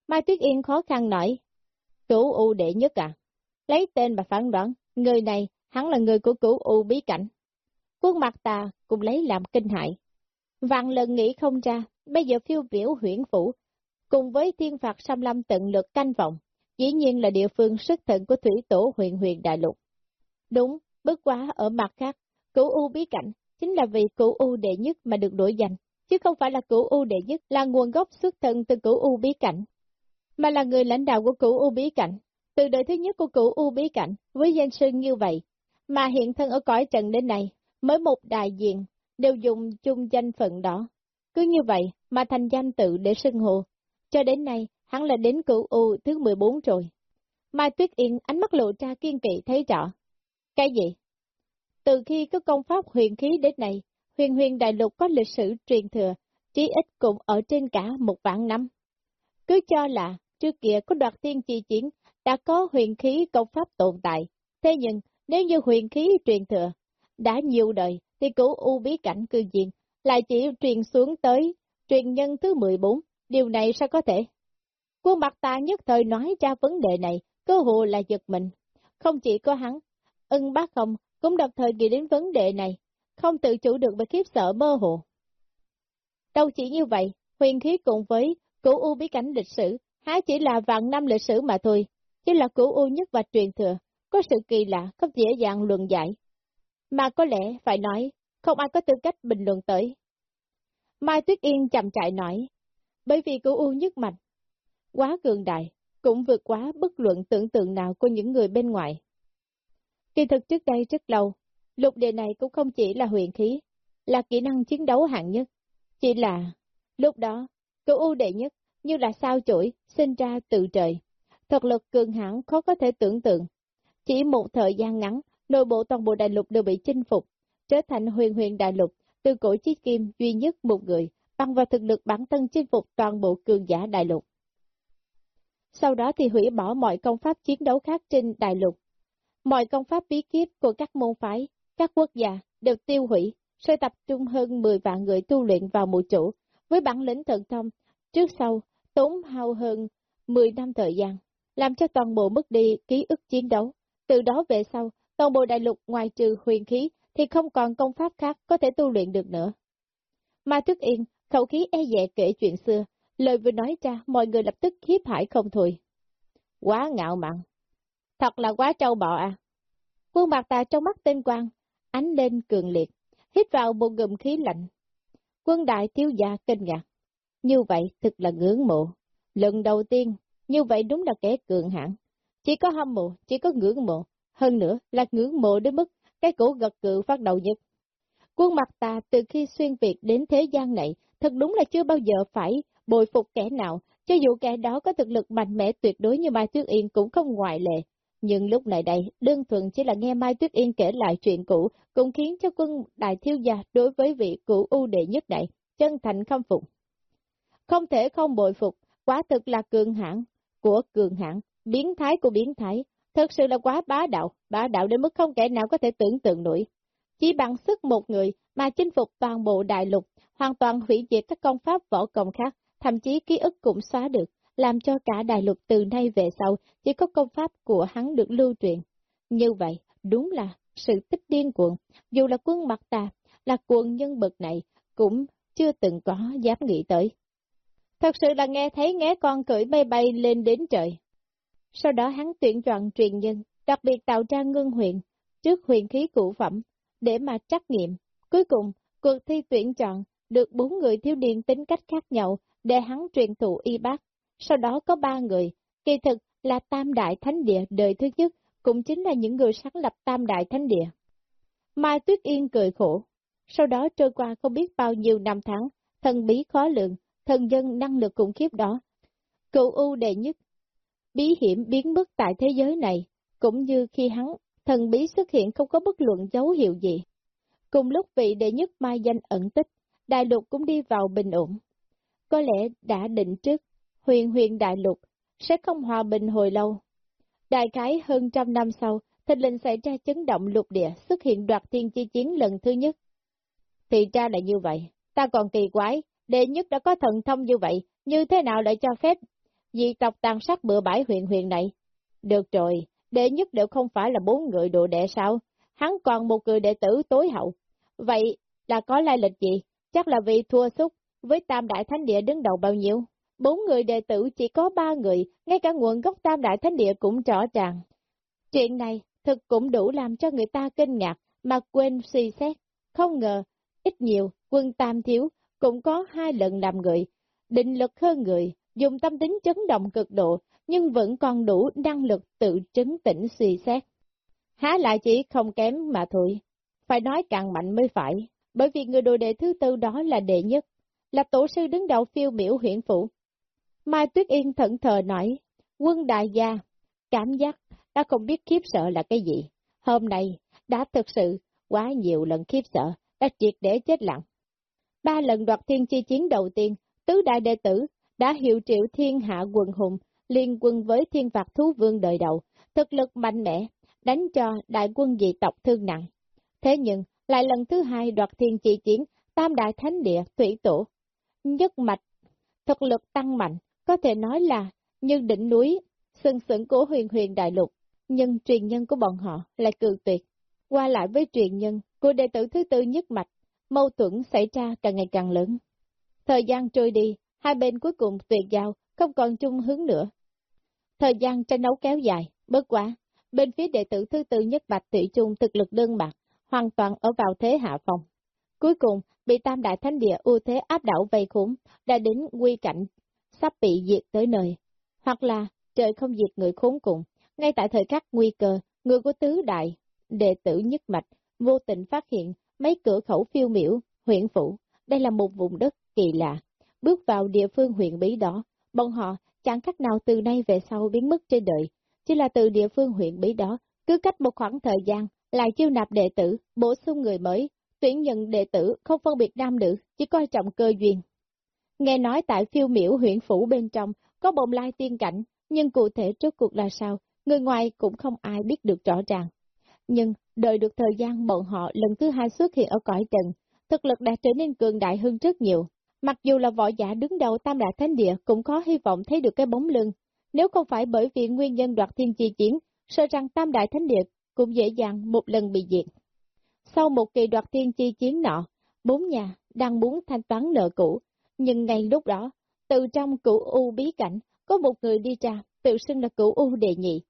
Mai Tuyết Yên khó khăn nói. Cửu U đệ nhất à? Lấy tên mà phán đoán, người này hắn là người của cửu U bí cảnh. Quân mặt ta cũng lấy làm kinh hại. Vạn lần nghĩ không ra, bây giờ phiêu biểu huyển phủ, cùng với thiên phạt xâm lâm tận lực canh vọng, dĩ nhiên là địa phương sức thận của thủy tổ huyện huyện đại lục. Đúng, bất quá ở mặt khác, cửu U bí cảnh chính là vì cửu U đệ nhất mà được đổi danh, chứ không phải là cửu U đệ nhất là nguồn gốc xuất thân từ cửu U bí cảnh, mà là người lãnh đạo của cửu U bí cảnh, từ đời thứ nhất của cửu U bí cảnh, với danh sư như vậy, mà hiện thân ở cõi trần đến này, mới một đại diện, đều dùng chung danh phận đó. Cứ như vậy mà thành danh tự để sưng hồ. Cho đến nay, hắn là đến cửu U thứ 14 rồi. Mai Tuyết Yên ánh mắt lộ ra kiên kỵ thấy rõ. Cái gì? Từ khi có công pháp huyền khí đến nay, huyền huyền đại lục có lịch sử truyền thừa, chí ít cũng ở trên cả một vạn năm. Cứ cho là trước kia có đoạt tiên chi chiến, đã có huyền khí công pháp tồn tại. Thế nhưng, nếu như huyền khí truyền thừa, đã nhiều đời, thì cửu u bí cảnh cư diện, lại chỉ truyền xuống tới truyền nhân thứ 14, điều này sao có thể? Quân mặt ta nhất thời nói ra vấn đề này, cơ hồ là giật mình. Không chỉ có hắn, ưng bác không cũng đồng thời nghĩ đến vấn đề này, không tự chủ được bởi khiếp sợ mơ hồ. Đâu chỉ như vậy, huyền khí cùng với cửu u bí cảnh lịch sử, há chỉ là vạn năm lịch sử mà thôi, chỉ là cửu u nhất và truyền thừa, có sự kỳ lạ, không dễ dàng luận giải. Mà có lẽ phải nói, không ai có tư cách bình luận tới. Mai Tuyết Yên chậm chạy nói, bởi vì cửu u nhất mạch, quá cường đại, cũng vượt quá bất luận tưởng tượng nào của những người bên ngoài. Kỳ thực trước đây rất lâu, lục địa này cũng không chỉ là huyền khí, là kỹ năng chiến đấu hạng nhất, chỉ là lúc đó, cửu u đệ nhất như là sao chổi, sinh ra từ trời, thật lực cường hãn khó có thể tưởng tượng. Chỉ một thời gian ngắn, nội bộ toàn bộ đại lục đều bị chinh phục, trở thành huyền huyền đại lục, từ cổ chí kim duy nhất một người, bằng vào thực lực bản thân chinh phục toàn bộ cường giả đại lục. Sau đó thì hủy bỏ mọi công pháp chiến đấu khác trên đại lục. Mọi công pháp bí kíp của các môn phái, các quốc gia đều tiêu hủy, sẽ tập trung hơn 10 vạn người tu luyện vào một chỗ, với bản lĩnh thần thông, trước sau, tốn hao hơn 10 năm thời gian. làm cho toàn bộ mất đi ký ức chiến đấu. Từ đó về sau, toàn bộ đại lục ngoài trừ huyền khí thì không còn công pháp khác có thể tu luyện được nữa. Mà thức yên, khẩu khí e dè kể chuyện xưa, lời vừa nói ra mọi người lập tức khiếp hải không thôi. Quá ngạo mạn, thật là quá trâu bọ à. Quân mặt ta trong mắt tên quang, ánh lên cường liệt, hít vào một ngụm khí lạnh. Quân đại thiếu gia kinh ngạc. Như vậy thực là ngưỡng mộ. Lần đầu tiên, như vậy đúng là kẻ cường hãn. Chỉ có hâm mộ, chỉ có ngưỡng mộ. Hơn nữa là ngưỡng mộ đến mức cái cổ gật cự phát đầu nhất. Quân mặt ta từ khi xuyên Việt đến thế gian này, thật đúng là chưa bao giờ phải bồi phục kẻ nào, cho dù kẻ đó có thực lực mạnh mẽ tuyệt đối như Mai Tuyết Yên cũng không ngoại lệ. Nhưng lúc này đây, đơn thuần chỉ là nghe Mai Tuyết Yên kể lại chuyện cũ, cũng khiến cho quân đại thiếu gia đối với vị cũ ưu đệ nhất đại chân thành khâm phục. Không thể không bội phục, quá thực là cường hãn của cường hãn, biến thái của biến thái, thật sự là quá bá đạo, bá đạo đến mức không kẻ nào có thể tưởng tượng nổi. Chỉ bằng sức một người mà chinh phục toàn bộ đại lục, hoàn toàn hủy diệt các công pháp võ công khác, thậm chí ký ức cũng xóa được, làm cho cả đại lục từ nay về sau chỉ có công pháp của hắn được lưu truyền. Như vậy, đúng là sự tích điên cuồng, dù là quân mặt ta, là quân nhân bậc này, cũng chưa từng có dám nghĩ tới. Thật sự là nghe thấy nghe con cưỡi bay bay lên đến trời. Sau đó hắn tuyển chọn truyền nhân, đặc biệt tạo ra ngưng huyện trước huyền khí cụ phẩm, để mà trắc nghiệm. Cuối cùng, cuộc thi tuyển chọn được bốn người thiếu niên tính cách khác nhau để hắn truyền thụ y bác. Sau đó có ba người, kỳ thực là Tam Đại Thánh Địa đời thứ nhất, cũng chính là những người sáng lập Tam Đại Thánh Địa. Mai Tuyết Yên cười khổ. Sau đó trôi qua không biết bao nhiêu năm tháng, thần bí khó lượng, thần dân năng lực khủng khiếp đó. Cựu ưu đệ nhất, bí hiểm biến mất tại thế giới này, cũng như khi hắn, thần bí xuất hiện không có bất luận dấu hiệu gì. Cùng lúc vị đệ nhất mai danh ẩn tích, đại lục cũng đi vào bình ổn. Có lẽ đã định trước, huyền huyền đại lục sẽ không hòa bình hồi lâu. Đại khái hơn trăm năm sau, thịnh linh xảy ra chấn động lục địa xuất hiện đoạt thiên chi chiến lần thứ nhất. Thì ra là như vậy, ta còn kỳ quái, đệ nhất đã có thần thông như vậy, như thế nào lại cho phép dị tộc tàn sát bừa bãi huyền huyền này? Được rồi, đệ nhất đều không phải là bốn người đồ đệ sao? Hắn còn một người đệ tử tối hậu. Vậy là có lai lịch gì? Chắc là vì thua xúc, với tam đại thánh địa đứng đầu bao nhiêu? Bốn người đệ tử chỉ có ba người, ngay cả nguồn gốc tam đại thánh địa cũng rõ ràng. Chuyện này thực cũng đủ làm cho người ta kinh ngạc, mà quên suy xét. Không ngờ, ít nhiều, quân tam thiếu, cũng có hai lần làm người, định lực hơn người, dùng tâm tính chấn động cực độ, nhưng vẫn còn đủ năng lực tự trấn tĩnh suy xét. Há lại chỉ không kém mà thôi, phải nói càng mạnh mới phải, bởi vì người đồ đệ thứ tư đó là đệ nhất, là tổ sư đứng đầu phiêu biểu huyện phủ. Mai Tuyết Yên thận thờ nói, quân đại gia, cảm giác đã không biết khiếp sợ là cái gì. Hôm nay, đã thực sự quá nhiều lần khiếp sợ, đã triệt để chết lặng. Ba lần đoạt thiên chi chiến đầu tiên, tứ đại đệ tử đã hiệu triệu thiên hạ quần hùng, liên quân với thiên phạt thú vương đời đầu, thực lực mạnh mẽ, đánh cho đại quân dị tộc thương nặng. Thế nhưng, lại lần thứ hai đoạt thiên chi chiến, tam đại thánh địa, thủy tổ, nhất mạch, thực lực tăng mạnh, có thể nói là như đỉnh núi, sừng sững của huyền huyền đại lục, nhưng truyền nhân của bọn họ lại cường tuyệt. Qua lại với truyền nhân của đệ tử thứ tư nhất mạch, mâu thuẫn xảy ra càng ngày càng lớn. Thời gian trôi đi, hai bên cuối cùng tuyệt giao, không còn chung hướng nữa. Thời gian tranh đấu kéo dài, bớt quá, bên phía đệ tử thứ tư nhất bạch thủy trung thực lực đơn bạc, hoàn toàn ở vào thế hạ phòng. Cuối cùng, bị tam đại thánh địa ưu thế áp đảo vây khủng, đã đến nguy cảnh, sắp bị diệt tới nơi. Hoặc là, trời không diệt người khốn cùng, ngay tại thời khắc nguy cơ, người của tứ đại, đệ tử nhất mạch, vô tình phát hiện mấy cửa khẩu phiêu miểu, huyện phủ, đây là một vùng đất kỳ lạ. Bước vào địa phương huyện bí đó, bọn họ chẳng cách nào từ nay về sau biến mất trên đời, chỉ là từ địa phương huyện bí đó, cứ cách một khoảng thời gian, lại chiêu nạp đệ tử, bổ sung người mới, tuyển nhận đệ tử không phân biệt nam nữ, chỉ coi trọng cơ duyên. Nghe nói tại phiêu miểu huyện phủ bên trong có bồng lai tiên cảnh, nhưng cụ thể trước cuộc là sao, người ngoài cũng không ai biết được rõ ràng. Nhưng, đợi được thời gian bọn họ lần thứ hai xuất hiện ở cõi trần, thực lực đã trở nên cường đại hơn rất nhiều. Mặc dù là võ giả đứng đầu tam đại thánh địa cũng có hy vọng thấy được cái bóng lưng, nếu không phải bởi vì nguyên nhân đoạt thiên chi chiến, sợ rằng tam đại thánh địa cũng dễ dàng một lần bị diệt. Sau một kỳ đoạt thiên chi chiến nọ, bốn nhà đang muốn thanh toán nợ cũ, nhưng ngay lúc đó, từ trong cửu u bí cảnh, có một người đi ra, tự xưng là cửu u đệ nhị.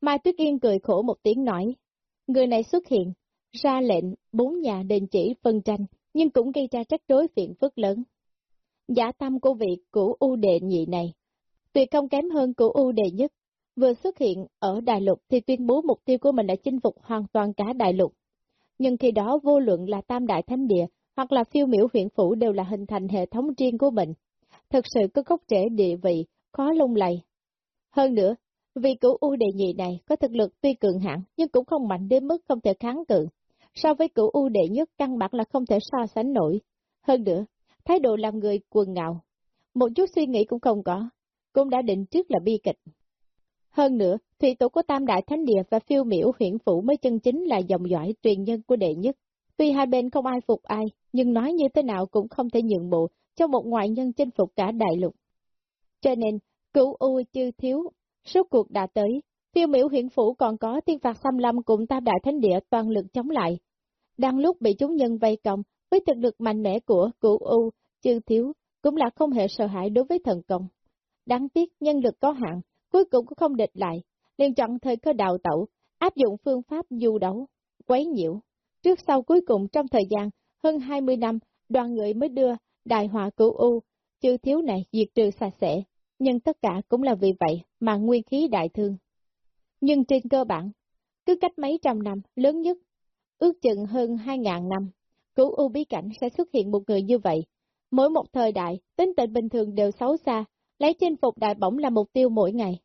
Mai Tuyết Yên cười khổ một tiếng nói, người này xuất hiện, ra lệnh bốn nhà đình chỉ phân tranh, nhưng cũng gây ra trách đối phiền phức lớn. Giả tâm của vị cửu u đệ nhị này, tuyệt không kém hơn cửu u đệ nhất, vừa xuất hiện ở đại lục thì tuyên bố mục tiêu của mình là chinh phục hoàn toàn cả đại lục. Nhưng khi đó vô luận là tam đại thánh địa hoặc là phiêu miểu huyện phủ đều là hình thành hệ thống riêng của mình. Thật sự có gốc rễ địa vị, khó lung lầy. Hơn nữa, vì cửu U đệ nhị này có thực lực tuy cường hãn nhưng cũng không mạnh đến mức không thể kháng cự. So với cửu U đệ nhất căn bản là không thể so sánh nổi. Hơn nữa, thái độ làm người quần ngạo. Một chút suy nghĩ cũng không có, cũng đã định trước là bi kịch. Hơn nữa, thủy tổ của Tam Đại Thánh Địa và phiêu miểu huyện phủ mới chân chính là dòng dõi truyền nhân của đệ nhất. Tuy hai bên không ai phục ai, nhưng nói như thế nào cũng không thể nhượng bộ cho một ngoại nhân chinh phục cả đại lục. Cho nên, cửu u chư thiếu, số cuộc đã tới, phiêu miểu huyện phủ còn có tiên phạt xăm lâm cùng tam đại thánh địa toàn lực chống lại. Đang lúc bị chúng nhân vây công, với thực lực mạnh mẽ của cửu u, chư thiếu, cũng là không hề sợ hãi đối với thần công. Đáng tiếc nhân lực có hạn, cuối cùng cũng không địch lại, liền chọn thời cơ đào tẩu, áp dụng phương pháp du đấu, quấy nhiễu. Trước sau cuối cùng trong thời gian hơn 20 năm, đoàn người mới đưa đại họa cửu u, chư thiếu này diệt trừ sạch sẽ, nhưng tất cả cũng là vì vậy mà nguyên khí đại thương. Nhưng trên cơ bản, cứ cách mấy trăm năm, lớn nhất, ước chừng hơn 2.000 năm, cửu u bí cảnh sẽ xuất hiện một người như vậy. Mỗi một thời đại, tính tình bình thường đều xấu xa, lấy chinh phục đại bổng là mục tiêu mỗi ngày.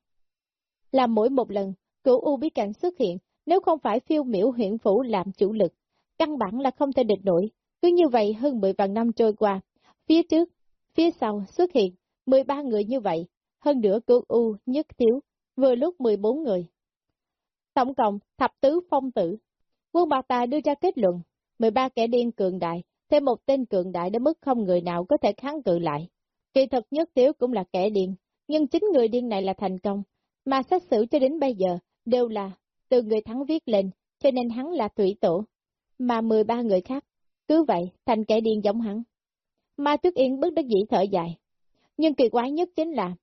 Làm mỗi một lần, cửu u bí cảnh xuất hiện, nếu không phải phiêu miểu huyện phủ làm chủ lực, căn bản là không thể địch nổi. Cứ như vậy hơn 10 vạn năm trôi qua, phía trước, phía sau xuất hiện 13 người như vậy, hơn nữa cửu u nhất thiếu, vừa lúc 14 người. Tổng cộng, thập tứ phong tử. Quân Bạc Tài đưa ra kết luận, 13 kẻ điên cường đại, thêm một tên cường đại đến mức không người nào có thể kháng cự lại. Kỳ thật nhất thiếu cũng là kẻ điên, nhưng chính người điên này là thành công, mà xét xử cho đến bây giờ đều là từ người thắng viết lên, cho nên hắn là thủy tổ, mà 13 người khác, cứ vậy thành kẻ điên giống hắn. Ma Tuyết Yên bước đắc dĩ thở dài. Nhưng kỳ quái nhất chính là,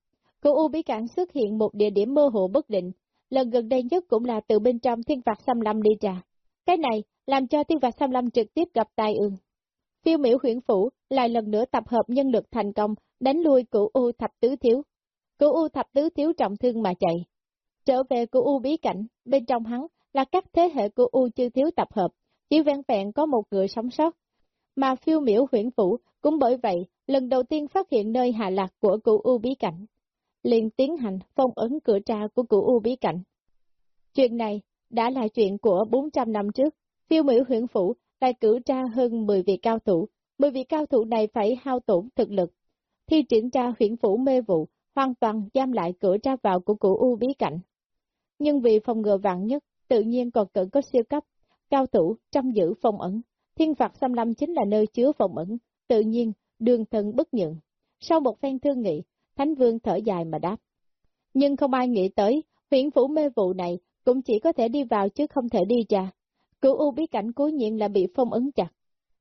cửu U bí cảnh xuất hiện một địa điểm mơ hồ bất định, lần gần đây nhất cũng là từ bên trong thiên phạt xâm lâm đi ra. Cái này làm cho tiêu phạt xâm lâm trực tiếp gặp tai ương. Phiêu miểu huyện phủ lại lần nữa tập hợp nhân lực thành công, đánh lui cửu U thập tứ thiếu. Cửu U thập tứ thiếu trọng thương mà chạy. Trở về cửu U bí cảnh, bên trong hắn là các thế hệ của U chư thiếu tập hợp, chỉ vẹn vẹn có một người sống sót. Mà phiêu miểu huyện phủ cũng bởi vậy, lần đầu tiên phát hiện nơi hạ lạc của cửu U bí cảnh. liền tiến hành phong ấn cửa tra của cửu U bí cảnh. Chuyện này đã là chuyện của 400 năm trước, Tiêu miểu huyện phủ lại cử ra hơn 10 vị cao thủ, 10 vị cao thủ này phải hao tổn thực lực. Thi triển ra huyện phủ mê vụ, hoàn toàn giam lại cửa ra vào của cụ U bí cảnh. Nhưng vì phòng ngừa vạn nhất, tự nhiên còn cần có siêu cấp, cao thủ trong giữ phòng ẩn, Thiên phạt xâm lâm chính là nơi chứa phòng ẩn, tự nhiên, đường thần bất nhận. Sau một phen thương nghị, Thánh Vương thở dài mà đáp. Nhưng không ai nghĩ tới, huyện phủ mê vụ này cũng chỉ có thể đi vào chứ không thể đi ra. Cửu U bí cảnh cố nhiên là bị phong ấn chặt,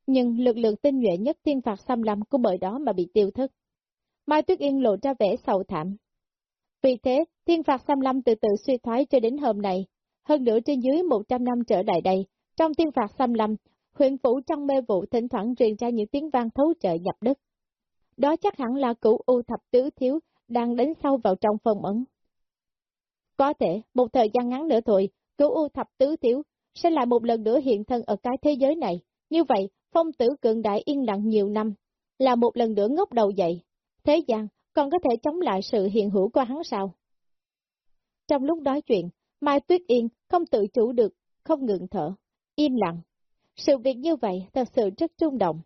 nhưng lực lượng tinh nhuệ nhất thiên phạt xâm lâm cũng bởi đó mà bị tiêu thất. Mai Tuyết Yên lộ ra vẻ sầu thảm. Vì thế, thiên phạt xâm lâm từ từ suy thoái cho đến hôm nay. Hơn nữa trên dưới 100 năm trở lại đây, trong thiên phạt xâm lâm, huyện phủ trong mê vụ thỉnh thoảng truyền ra những tiếng vang thấu trợ nhập đất. Đó chắc hẳn là cửu U thập tứ thiếu đang đánh sâu vào trong phong ấn. Có thể, một thời gian ngắn nữa thôi, cửu U thập tứ thiếu sẽ lại một lần nữa hiện thân ở cái thế giới này. Như vậy, phong tử cường đại yên lặng nhiều năm, là một lần nữa ngốc đầu dậy. Thế gian, còn có thể chống lại sự hiện hữu của hắn sao? Trong lúc nói chuyện, Mai Tuyết Yên không tự chủ được, không ngừng thở, im lặng. Sự việc như vậy thật sự rất trung động.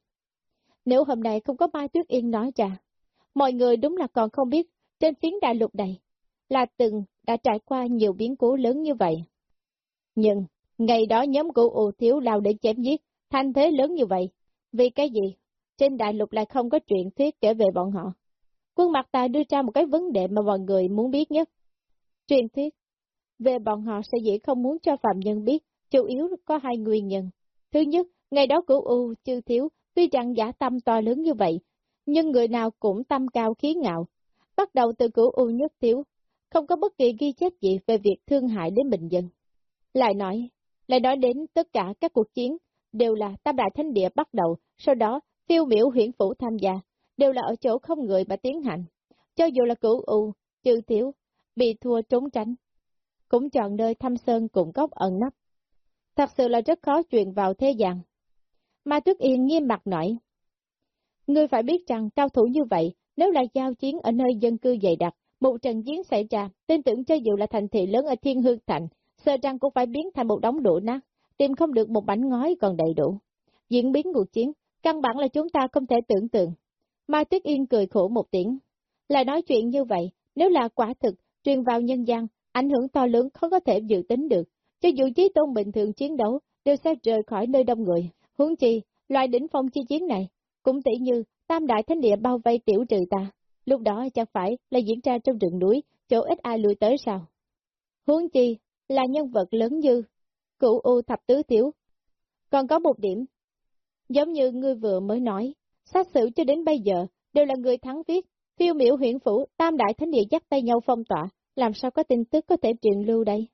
Nếu hôm nay không có Mai Tuyết Yên nói ra, mọi người đúng là còn không biết trên phiến đại lục này là từng đã trải qua nhiều biến cố lớn như vậy. Nhưng, ngày đó nhóm của U thiếu lao để chém giết, thanh thế lớn như vậy, vì cái gì? Trên đại lục lại không có chuyện thuyết kể về bọn họ. Quân mặt tài đưa ra một cái vấn đề mà mọi người muốn biết nhất. Truyền thuyết, về bọn họ sẽ dĩ không muốn cho phạm nhân biết, chủ yếu có hai nguyên nhân. Thứ nhất, ngày đó cửu U, chư thiếu, tuy rằng giả tâm to lớn như vậy, nhưng người nào cũng tâm cao khí ngạo. Bắt đầu từ cửu U nhất thiếu, không có bất kỳ ghi chép gì về việc thương hại đến bình dân. Lại nói, lại nói đến tất cả các cuộc chiến, đều là Tam Đại Thánh Địa bắt đầu, sau đó phiêu miểu huyện phủ tham gia, đều là ở chỗ không người mà tiến hành. Cho dù là cửu U, chư thiếu, bị thua trốn tránh, cũng chọn nơi thăm sơn cùng góc ẩn nấp. Thật sự là rất khó truyền vào thế gian. Mà Tuyết Yên nghiêm mặt nói, Ngươi phải biết rằng cao thủ như vậy, nếu là giao chiến ở nơi dân cư dày đặc, một trận chiến xảy ra, tin tưởng cho dù là thành thị lớn ở Thiên Hương Thành, sơ rằng cũng phải biến thành một đống đổ nát, tìm không được một bánh ngói còn đầy đủ. Diễn biến cuộc chiến, căn bản là chúng ta không thể tưởng tượng. Mai Tuyết Yên cười khổ một tiếng. Lại nói chuyện như vậy, nếu là quả thực, truyền vào nhân gian, ảnh hưởng to lớn khó có thể dự tính được. Cho dù chí tôn bình thường chiến đấu, đều sẽ rời khỏi nơi đông người. Huống chi, loại đỉnh phong chi chiến này, cũng tỷ như tam đại thánh địa bao vây tiểu trừ ta. Lúc đó chẳng phải là diễn ra trong rừng núi, chỗ ít ai lui tới sao. Huống chi, là nhân vật lớn như cửu U thập tứ tiểu. Còn có một điểm, giống như ngươi vừa mới nói, sát xử cho đến bây giờ, đều là người thắng viết, phiêu miểu huyện phủ, tam đại thánh địa dắt tay nhau phong tỏa, làm sao có tin tức có thể truyền lưu đây?